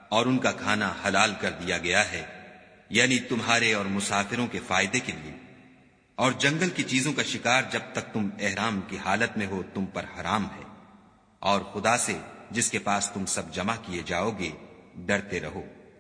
اور ان کا کھانا حلال کر دیا گیا ہے یعنی تمہارے اور مسافروں کے فائدے کے لیے۔ اور جنگل کی چیزوں کا شکار جب تک تم احرام کی حالت میں ہو، تم پر حرام ہے۔ اور خدا سے جس کے پاس تم سب جمع کیے جاؤ گے، ڈرتے رہو۔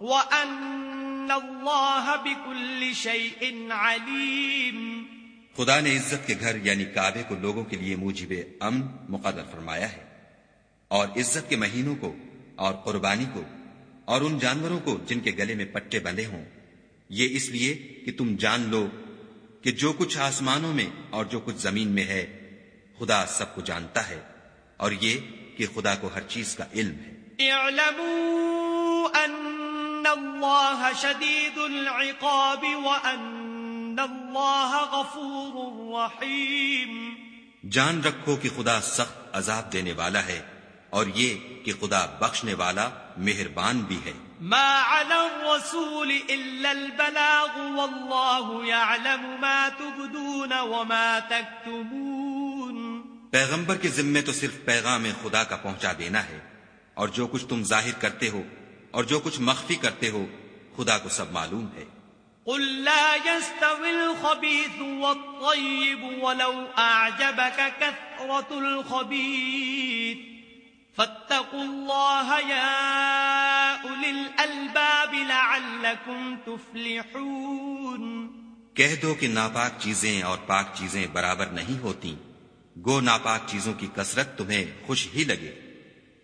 وأن الله بكل شيء عليم۔ خدا نے عزت کے گھر یعنی کعبے کو لوگوں کے لیے موجب امن مقرر فرمایا ہے۔ اور عزت کے مہینوں کو اور قربانی کو اور ان جانوروں کو جن کے گلے میں پٹے بندے ہوں۔ یہ اس لیے کہ تم جان لو کہ جو کچھ آسمانوں میں اور جو کچھ زمین میں ہے خدا سب کو جانتا ہے۔ اور یہ کہ خدا کو ہر چیز کا علم ہے۔ اعلموا ان اللہ شدید العقاب وان اللہ غفور رحیم جان رکھو کہ خدا سخت عذاب دینے والا ہے اور یہ کہ خدا بخشنے والا مہربان بھی ہے۔ ما على الرسول إلا البلاغ والله يعلم ما تبدون وما تكتمون۔ پیغمبر کے ذمے تو صرف پیغام خدا کا پہنچا دینا ہے اور جو کچھ تم ظاہر کرتے ہو اور جو کچھ مخفی کرتے ہو خدا کو سب معلوم ہے۔ قل لا يستوي الخبيث والطيب ولو أعجبك كثرة الخبيث. فاتقوا الله يا أولي الألباب لعلكم تفلحون. کہہ دو کہ ناپاک چیزیں اور پاک چیزیں برابر نہیں ہوتی۔ گو ناپاک چیزوں کی کثرت تمہیں خوش ہی لگے۔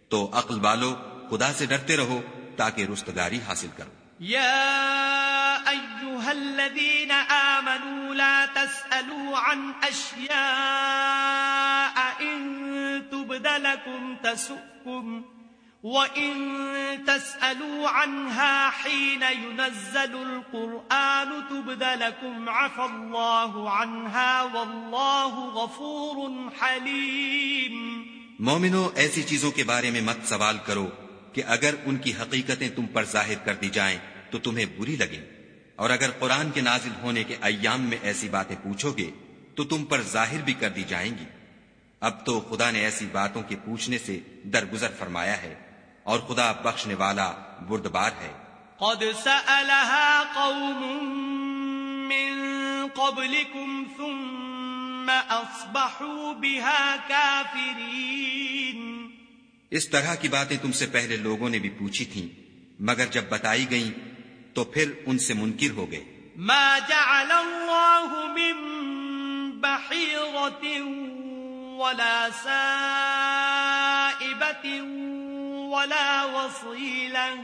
تو عقل والو خدا سے ڈرتے رہو۔ تاکہ رستگاری حاصل کرو۔ يا أيها الذين آمنوا لا تسألوا عن أشياء إن تبد لكم تسؤكم وإن تسألوا عنها حين ينزل القرآن تبد لكم عفى الله عنها والله غفور حليم مومنو ایسی چیزوں کے بارے میں مت سوال کرو کہ اگر ان کی حقیقتیں تم پر ظاہر کر دی جائیں، تو تمہیں بری لگیں۔ اور اگر قرآن کے نازل ہونے کے ایام میں ایسی باتیں پوچھو گے، تو تم پر ظاہر بھی کر دی جائیں گی۔ اب تو خدا نے ایسی باتوں کے پوچھنے سے درگزر فرمایا ہے، اور خدا بخشنے والا بردبار ہے۔ قد سألها قوم من قبلكم ثم أصبحوا بها كافرين۔ اس طرح کی باتیں تم سے پہلے لوگوں نے بھی پوچھی تھیں، مگر جب بتائی گئیں تو پھر ان سے منکر ہو گئے۔ ما جعل الله من بحيرة ولا سائبة ولا وصيلة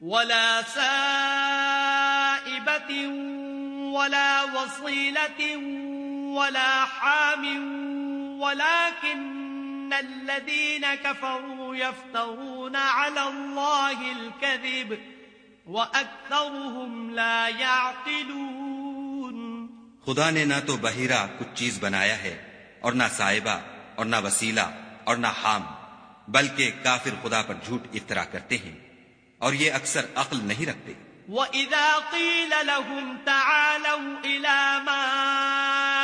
ولا سائبة ولا وصيلة ولا حام ولكن الذين كفروا يفترون على الله الكذب وَأَكْثَرُهُمْ لَا يَعْقِلُونَ خدا نے نہ تو بحیرہ کچھ چیز بنایا ہے اور نہ صاحبہ اور نہ وسیلہ اور نہ حام بلکہ کافر خدا پر جھوٹ افطرا کرتے ہیں اور یہ اکثر عقل نہیں رکھتے۔ وَإِذَا قِيلَ لَهُمْ تَعَالَوْا إِلَى مَا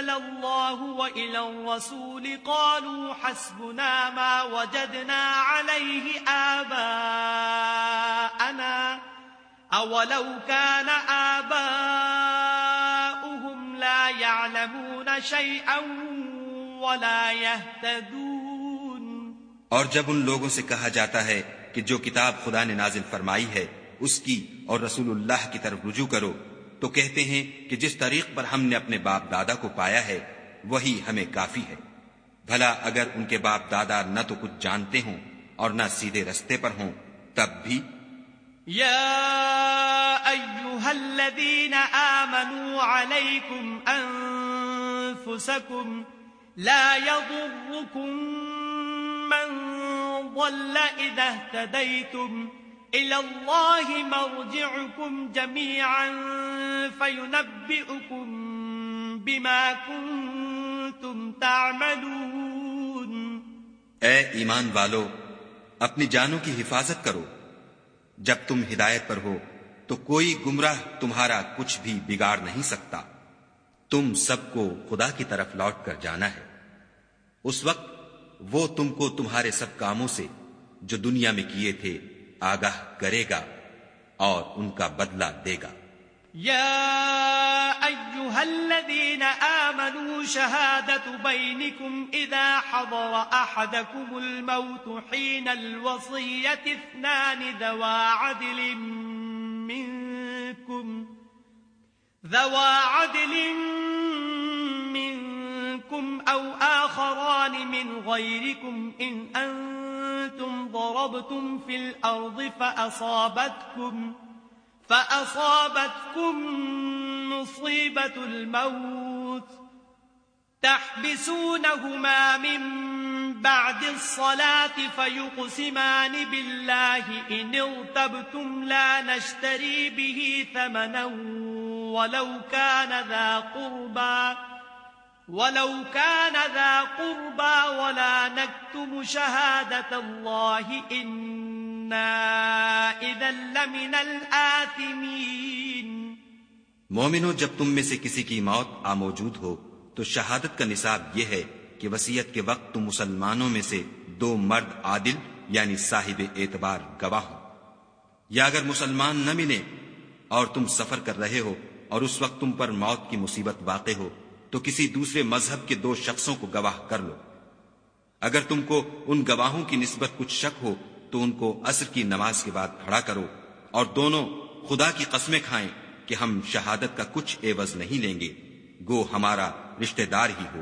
أَنزَلَ اللَّهُ وَإِلَى الرَّسُولِ قَالُوا حَسْبُنَا مَا وَجَدْنَا عَلَيْهِ آبَاءَنَا أولو كان آباؤهم لا يعلمون شيئا ولا يهتدون اور جب ان لوگوں سے کہا جاتا ہے کہ جو کتاب خدا نے نازل فرمائی ہے، اس کی اور رسول اللہ کی طرف رجوع کرو تو کہتے ہیں کہ جس طریق پر ہم نے اپنے باپ دادا کو پایا ہے، وہی ہمیں کافی ہے۔ بھلا اگر ان کے باپ دادا نہ تو کچھ جانتے ہوں اور نہ سیدھے رستے پر ہوں، تب بھی۔ يا أيها الذين آمنوا عليكم أنفسكم لا يضركم من ضل إذا اهتديتم إلى الله مرجعكم جميعا فينبئكم بما كنتم تعملون. اے ایمان والو، اپنی جانوں کی حفاظت کرو۔ جب تم ہدایت پر ہو، تو کوئی گمراہ تمہارا کچھ بھی بگاڑ نہیں سکتا۔ تم سب کو خدا کی طرف لوٹ کر جانا ہے۔ اس وقت وہ تم کو تمہارے سب کاموں سے جو دنیا میں کیے تھے آگاہ کرے گا اور ان کا بدلہ دے گا۔ يا أيها الذين آمنوا شهادة بينكم إذا حضر أحدكم الموت حين الوصية اثنان ذوى عدل منكم ذوى عدل منكم أو آخران من غيركم إن أنتم ضربتم في الأرض فأصابتكم فأصابتكم مصيبة الموت تحبسونهما من بعد الصلاة فيقسمان بالله إن ارتبتم لا نشتري به ثمنا ولو كان ذا قربا ولو كان ذا قربا ولا نكتم شهادة الله إن مومنو، جب تم میں سے کسی کی موت آ موجود ہو، تو شہادت کا نصاب یہ ہے کہ وسیعت کے وقت تم مسلمانوں میں سے دو مرد عادل یعنی صاحب اعتبار گواہ ہو۔ یا اگر مسلمان نہ ملے اور تم سفر کر رہے ہو اور اس وقت تم پر موت کی مصیبت واقع ہو تو کسی دوسرے مذہب کے دو شخصوں کو گواہ کر لو۔ اگر تم کو ان گواہوں کی نسبت کچھ شک ہو، تو ان کو عصر کی نماز کے بعد کھڑا کرو اور دونوں خدا کی قسمیں کھائیں کہ ہم شہادت کا کچھ عوض نہیں لیں گے۔ گو ہمارا رشتہ دار ہی ہو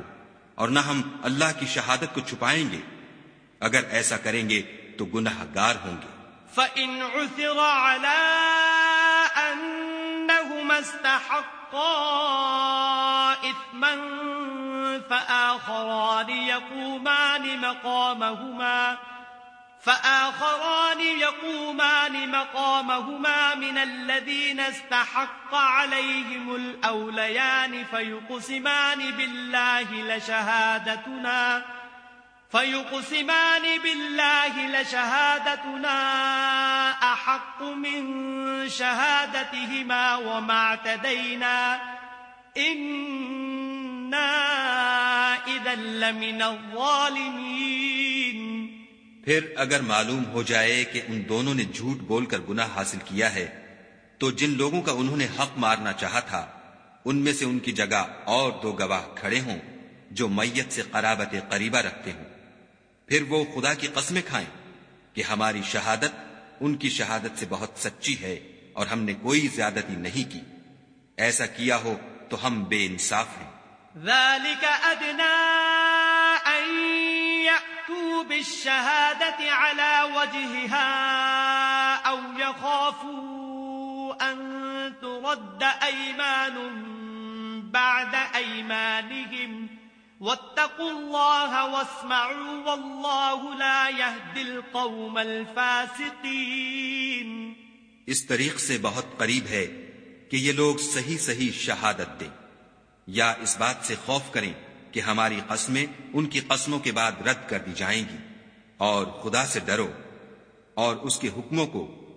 اور نہ ہم اللہ کی شہادت کو چھپائیں گے۔ اگر ایسا کریں گے تو گناہ گار ہوں گے۔ فَإِنْ عُثِرَ عَلَىٰ أَنَّهُمَا اسْتَحَقَّا إِثْمًا فَآخَرَانِ يَقُومَانِ مَقَامَهُمَا فآخران يقومان مقامهما من الذين استحق عليهم الأوليان فيقسمان بالله لشهادتنا فيقسمان بالله لشهادتنا أحق من شهادتهما وما اعتدينا إنا إذا لمن الظالمين پھر اگر معلوم ہو جائے کہ ان دونوں نے جھوٹ بول کر گناہ حاصل کیا ہے، تو جن لوگوں کا انہوں نے حق مارنا چاہا تھا، ان میں سے ان کی جگہ اور دو گواہ کھڑے ہوں جو میت سے قرابت قریبہ رکھتے ہوں۔ پھر وہ خدا کی قسمیں کھائیں کہ ہماری شہادت ان کی شہادت سے بہت سچی ہے اور ہم نے کوئی زیادتی نہیں کی۔ ایسا کیا ہو تو ہم بے انصاف ہیں۔ ذلك أن يأتوا بالشهادة على وجهها أو يخافوا أن ترد أيمان بعد أيمانهم واتقوا الله واسمعوا والله لا يهدي القوم الفاسقين. اس طریق سے بہت قریب ہے کہ یہ لوگ صحیح صحیح شہادت دیں۔ یا اس بات سے خوف کریں کہ ہماری قسمیں ان کی قسموں کے بعد رد کر دی جائیں گی۔ اور خدا سے ڈرو۔ اور اس کے حکموں کو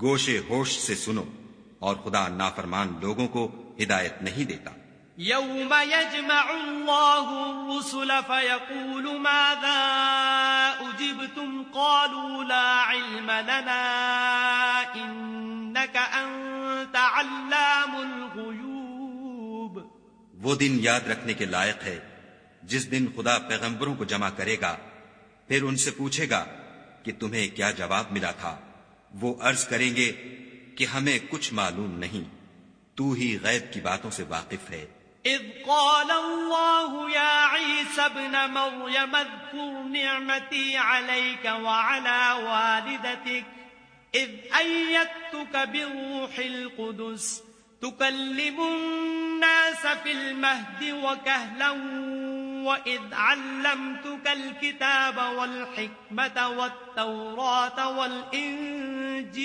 گوشے ہوش سے سنو۔ اور خدا نافرمان لوگوں کو ہدایت نہیں دیتا۔ يوم يجمع الله الرسل فيقول ماذا أجبتم قالوا لا علم لنا إنك أنت علام الغيوب۔ وہ دن یاد رکھنے کے لائق ہے۔ جس دن خدا پیغمبروں کو جمع کرے گا، پھر ان سے پوچھے گا کہ تمہیں کیا جواب ملا تھا۔ وہ عرض کریں گے کہ ہمیں کچھ معلوم نہیں۔ تو ہی غیب کی باتوں سے واقف ہے۔ إذ قال الله يا عيسى ابن مريم اذكر نعمتي عليك وعلى والدتك إذ أيدتك بروح القدس. تكلم الناس في المهد وكهلا وإذ علمتك الكتاب والحكمة والتوراة والإنجيل.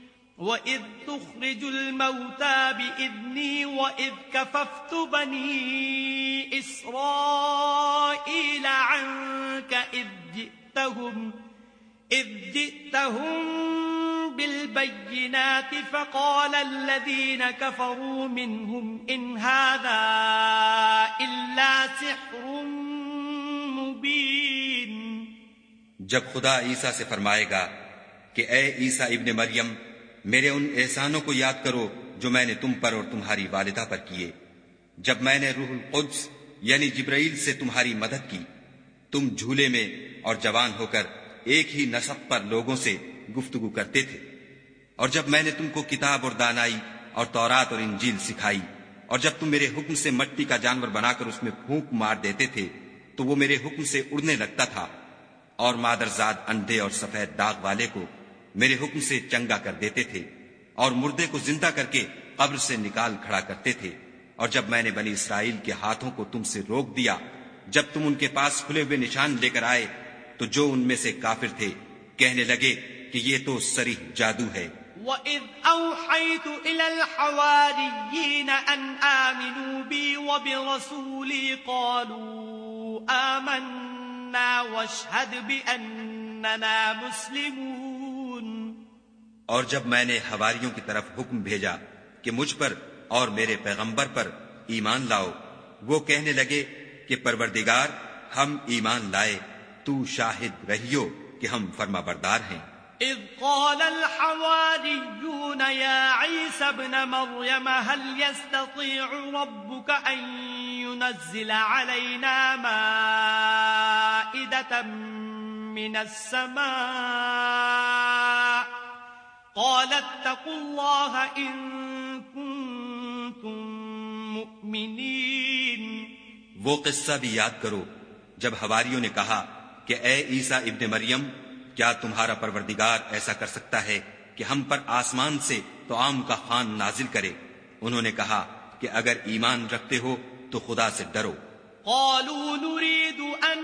وَإِذْ تُخْرِجُ الْمَوْتَى بِإِذْنِي وَإِذْ كَفَفْتُ بَنِي إِسْرَائِيلَ عَنْكَ إِذْ جِئْتَهُمْ إذ جئتهم بالبينات فقال الذين كفروا منهم إن هذا إلا سحر مبين جب خدا عیسیٰ سے فرمائے گا کہ اے عیسیٰ ابن مریم میرے ان احسانوں کو یاد کرو جو میں نے تم پر اور تمہاری والدہ پر کیے۔ جب میں نے روح القدس یعنی جبرائیل سے تمہاری مدد کی، تم جھولے میں اور جوان ہو کر ایک ہی نصب پر لوگوں سے گفتگو کرتے تھے۔ اور جب میں نے تم کو کتاب اور دانائی اور تورات اور انجیل سکھائی، اور جب تم میرے حکم سے مٹی کا جانور بنا کر اس میں پھونک مار دیتے تھے، تو وہ میرے حکم سے اڑنے لگتا تھا۔ اور مادرزاد انڈے اور سفید داغ والے کو میرے حکم سے چنگا کر دیتے تھے اور مردے کو زندہ کر کے قبر سے نکال کھڑا کرتے تھے۔ اور جب میں نے بنی اسرائیل کے ہاتھوں کو تم سے روک دیا، جب تم ان کے پاس کھلے ہوئے نشان لے کر آئے، تو جو ان میں سے کافر تھے، کہنے لگے کہ یہ تو سری جادو ہے۔ وَإِذْ أَوْحَيْتُ إِلَى الْحَوَارِيِّينَ أَنْ آمِنُوا بِي وَبِرَسُولِي قَالُوا آمَنَّا وَاشْهَدْ بِأَنَّنَا مُسْلِمُونَ۔ اور جب میں نے ہواریوں کی طرف حکم بھیجا کہ مجھ پر اور میرے پیغمبر پر ایمان لاؤ، وہ کہنے لگے کہ پروردگار، ہم ایمان لائے، تو شاہد رہیو کہ ہم فرما بردار ہیں۔ اذ قال الحواريون يا عيسى ابن مريم هل يستطيع ربك ان ينزل علينا مائدة من السماء؟ قال اتقوا الله ان كنتم مؤمنين. وہ قصہ بھی یاد کرو جب ہواریوں نے کہا کہ اے عیسیٰ ابن مریم کیا تمہارا پروردگار ایسا کر سکتا ہے کہ ہم پر آسمان سے تو عام کا خان نازل کرے؟ انہوں نے کہا کہ اگر ایمان رکھتے ہو تو خدا سے ڈرو۔ قالوا نريد أن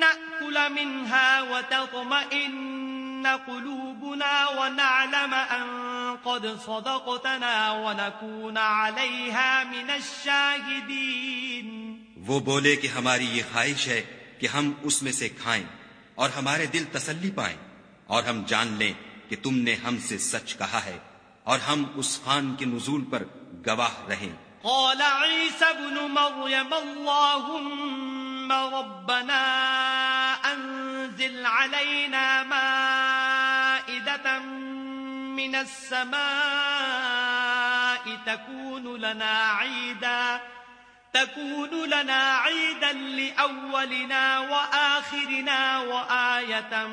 نأكل منها وتطمئن قلوبنا ونعلم أن قد صدقتنا ونكون عليها من الشاهدين۔ وہ بولے کہ ہماری یہ خواہش ہے کہ ہم اس میں سے کھائیں اور ہمارے دل تسلی پائیں اور ہم جان لیں کہ تم نے ہم سے سچ کہا ہے اور ہم اس خان کے نزول پر گواہ رہیں۔ قال عيسى ابن مريم اللهم ربنا أنزل علينا مائدة من السماء تكون لنا عيدا، تكون لنا عيدا لأولنا وآخرنا وآية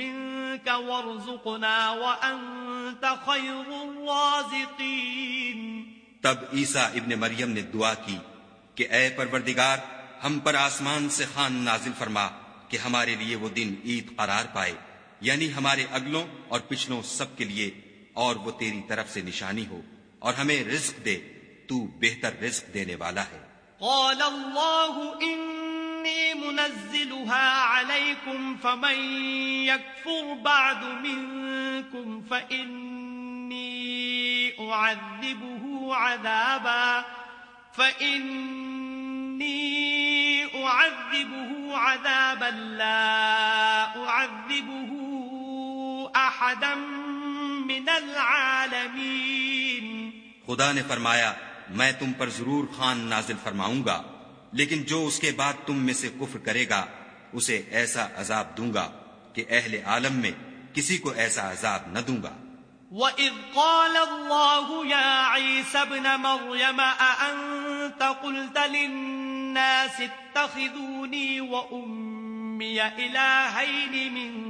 منك وارزقنا وأنت خير الرازقين. تب عیسیٰ ابن مریم نے دعا کی کہ اے پروردگار، ہم پر آسمان سے خان نازل فرما کہ ہمارے لیے وہ دن عید قرار پائے۔ یعنی ہمارے اگلوں اور پچھلوں سب کے لیے، اور وہ تیری طرف سے نشانی ہو، اور ہمیں رزق دے، تو بہتر رزق دینے والا ہے۔ قال الله إني منزلها عليكم فمن يكفر بعد منكم فإني أعذبه عذابا فإني أعذبه عذابا، لا أعذبه أحدا من العالمين۔ خدا نے فرمایا میں تم پر ضرور خان نازل فرماؤں گا لیکن جو اس کے بعد تم میں سے کفر کرے گا اسے ایسا عذاب دوں گا کہ اہل عالم میں کسی کو ایسا عذاب نہ دوں گا۔ وَإِذْ قَالَ اللَّهُ يَا عِيسَى ابْنَ مَرْيَمَ أَأَنْتَ قُلْتَ لِلنَّاسِ اتَّخِذُونِي وَأُمِّيَ إِلَٰهَيْنِ مِن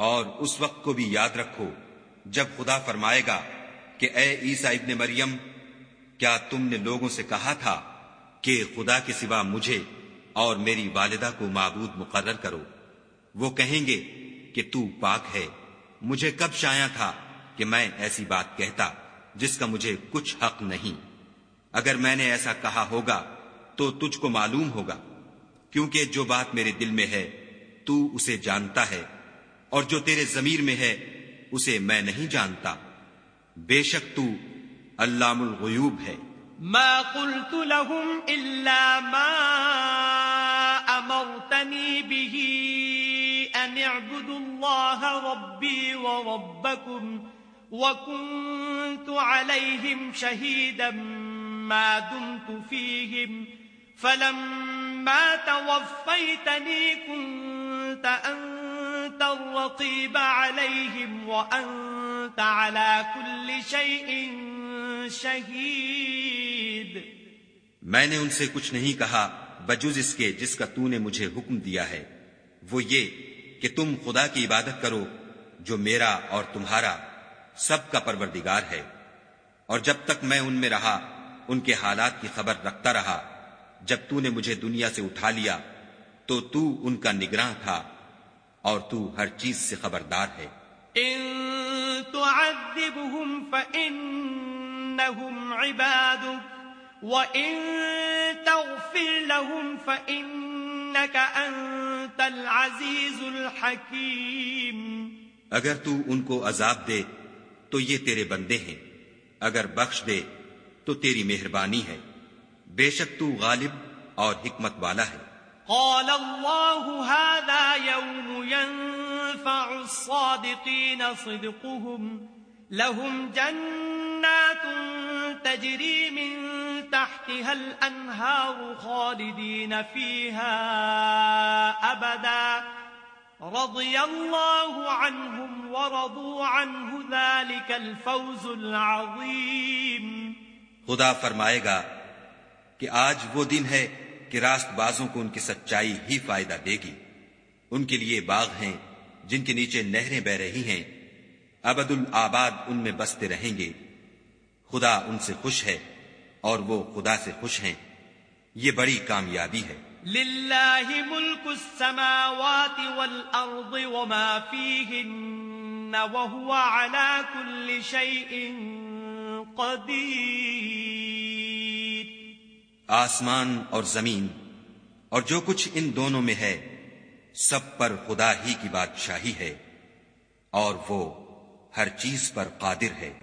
اور اس وقت کو بھی یاد رکھو جب خدا فرمائے گا کہ اے عیسیٰ ابن مریم، کیا تم نے لوگوں سے کہا تھا کہ خدا کے سوا مجھے اور میری والدہ کو معبود مقرر کرو؟ وہ کہیں گے کہ تو پاک ہے۔ مجھے کب شایا تھا کہ میں ایسی بات کہتا جس کا مجھے کچھ حق نہیں۔ اگر میں نے ایسا کہا ہوگا تو تجھ کو معلوم ہوگا، کیونکہ جو بات میرے دل میں ہے تو اسے جانتا ہے۔ اور جو تیرے ضمیر میں ہے، اسے میں نہیں جانتا۔ بے شک تو علام الغیوب ہے۔ ما قلت لهم إلا ما أمرتني به أن اعبدوا الله ربي وربكم وكنت عليهم شهيدا ما دمت فيهم، فلما توفيتني كنت أنت الرقيب عليهم وأنت شہید میں نے ان سے کچھ نہیں کہا بجز اس کے جس کا تو نے مجھے حکم دیا ہے۔ وہ یہ کہ تم خدا کی عبادت کرو، جو میرا اور تمہارا سب کا پروردگار ہے۔ اور جب تک میں ان میں رہا، ان کے حالات کی خبر رکھتا رہا، جب تو نے مجھے دنیا سے اٹھا لیا، تو تو ان کا نگراں تھا۔ اور تو ہر چیز سے خبردار ہے۔ تعذبهم فإنهم عبادك وإن تغفر لهم فإنك أنت العزيز الحكيم۔ اگر تو ان کو عذاب دے تو یہ تیرے بندے ہیں۔ اگر بخش دے تو تیری مہربانی ہے۔ بے شک تو غالب اور حکمت والا ہے۔ قال الله هذا يوم ينفع الصادقين صدقهم. لهم جنات تجري من تحتها الأنهار خالدين فيها أبدا. رضي الله عنهم ورضوا عنه ذلك الفوز العظيم. خدا فرمائے گا کہ آج وہ دن ہے کہ راست بازوں کو ان کی سچائی ہی فائدہ دے گی۔ ان کے لیے باغ ہیں جن کے نیچے نہریں بہ رہی ہیں۔ ابد الآباد ان میں بستے رہیں گے۔ خدا ان سے خوش ہے اور وہ خدا سے خوش ہیں۔ یہ بڑی کامیابی ہے۔ لله ملك السماوات والأرض وما فيهن وهو على كل شيء قدير آسمان اور زمین، اور جو کچھ ان دونوں میں ہے، سب پر خدا ہی کی بادشاہی ہے، اور وہ ہر چیز پر قادر ہے۔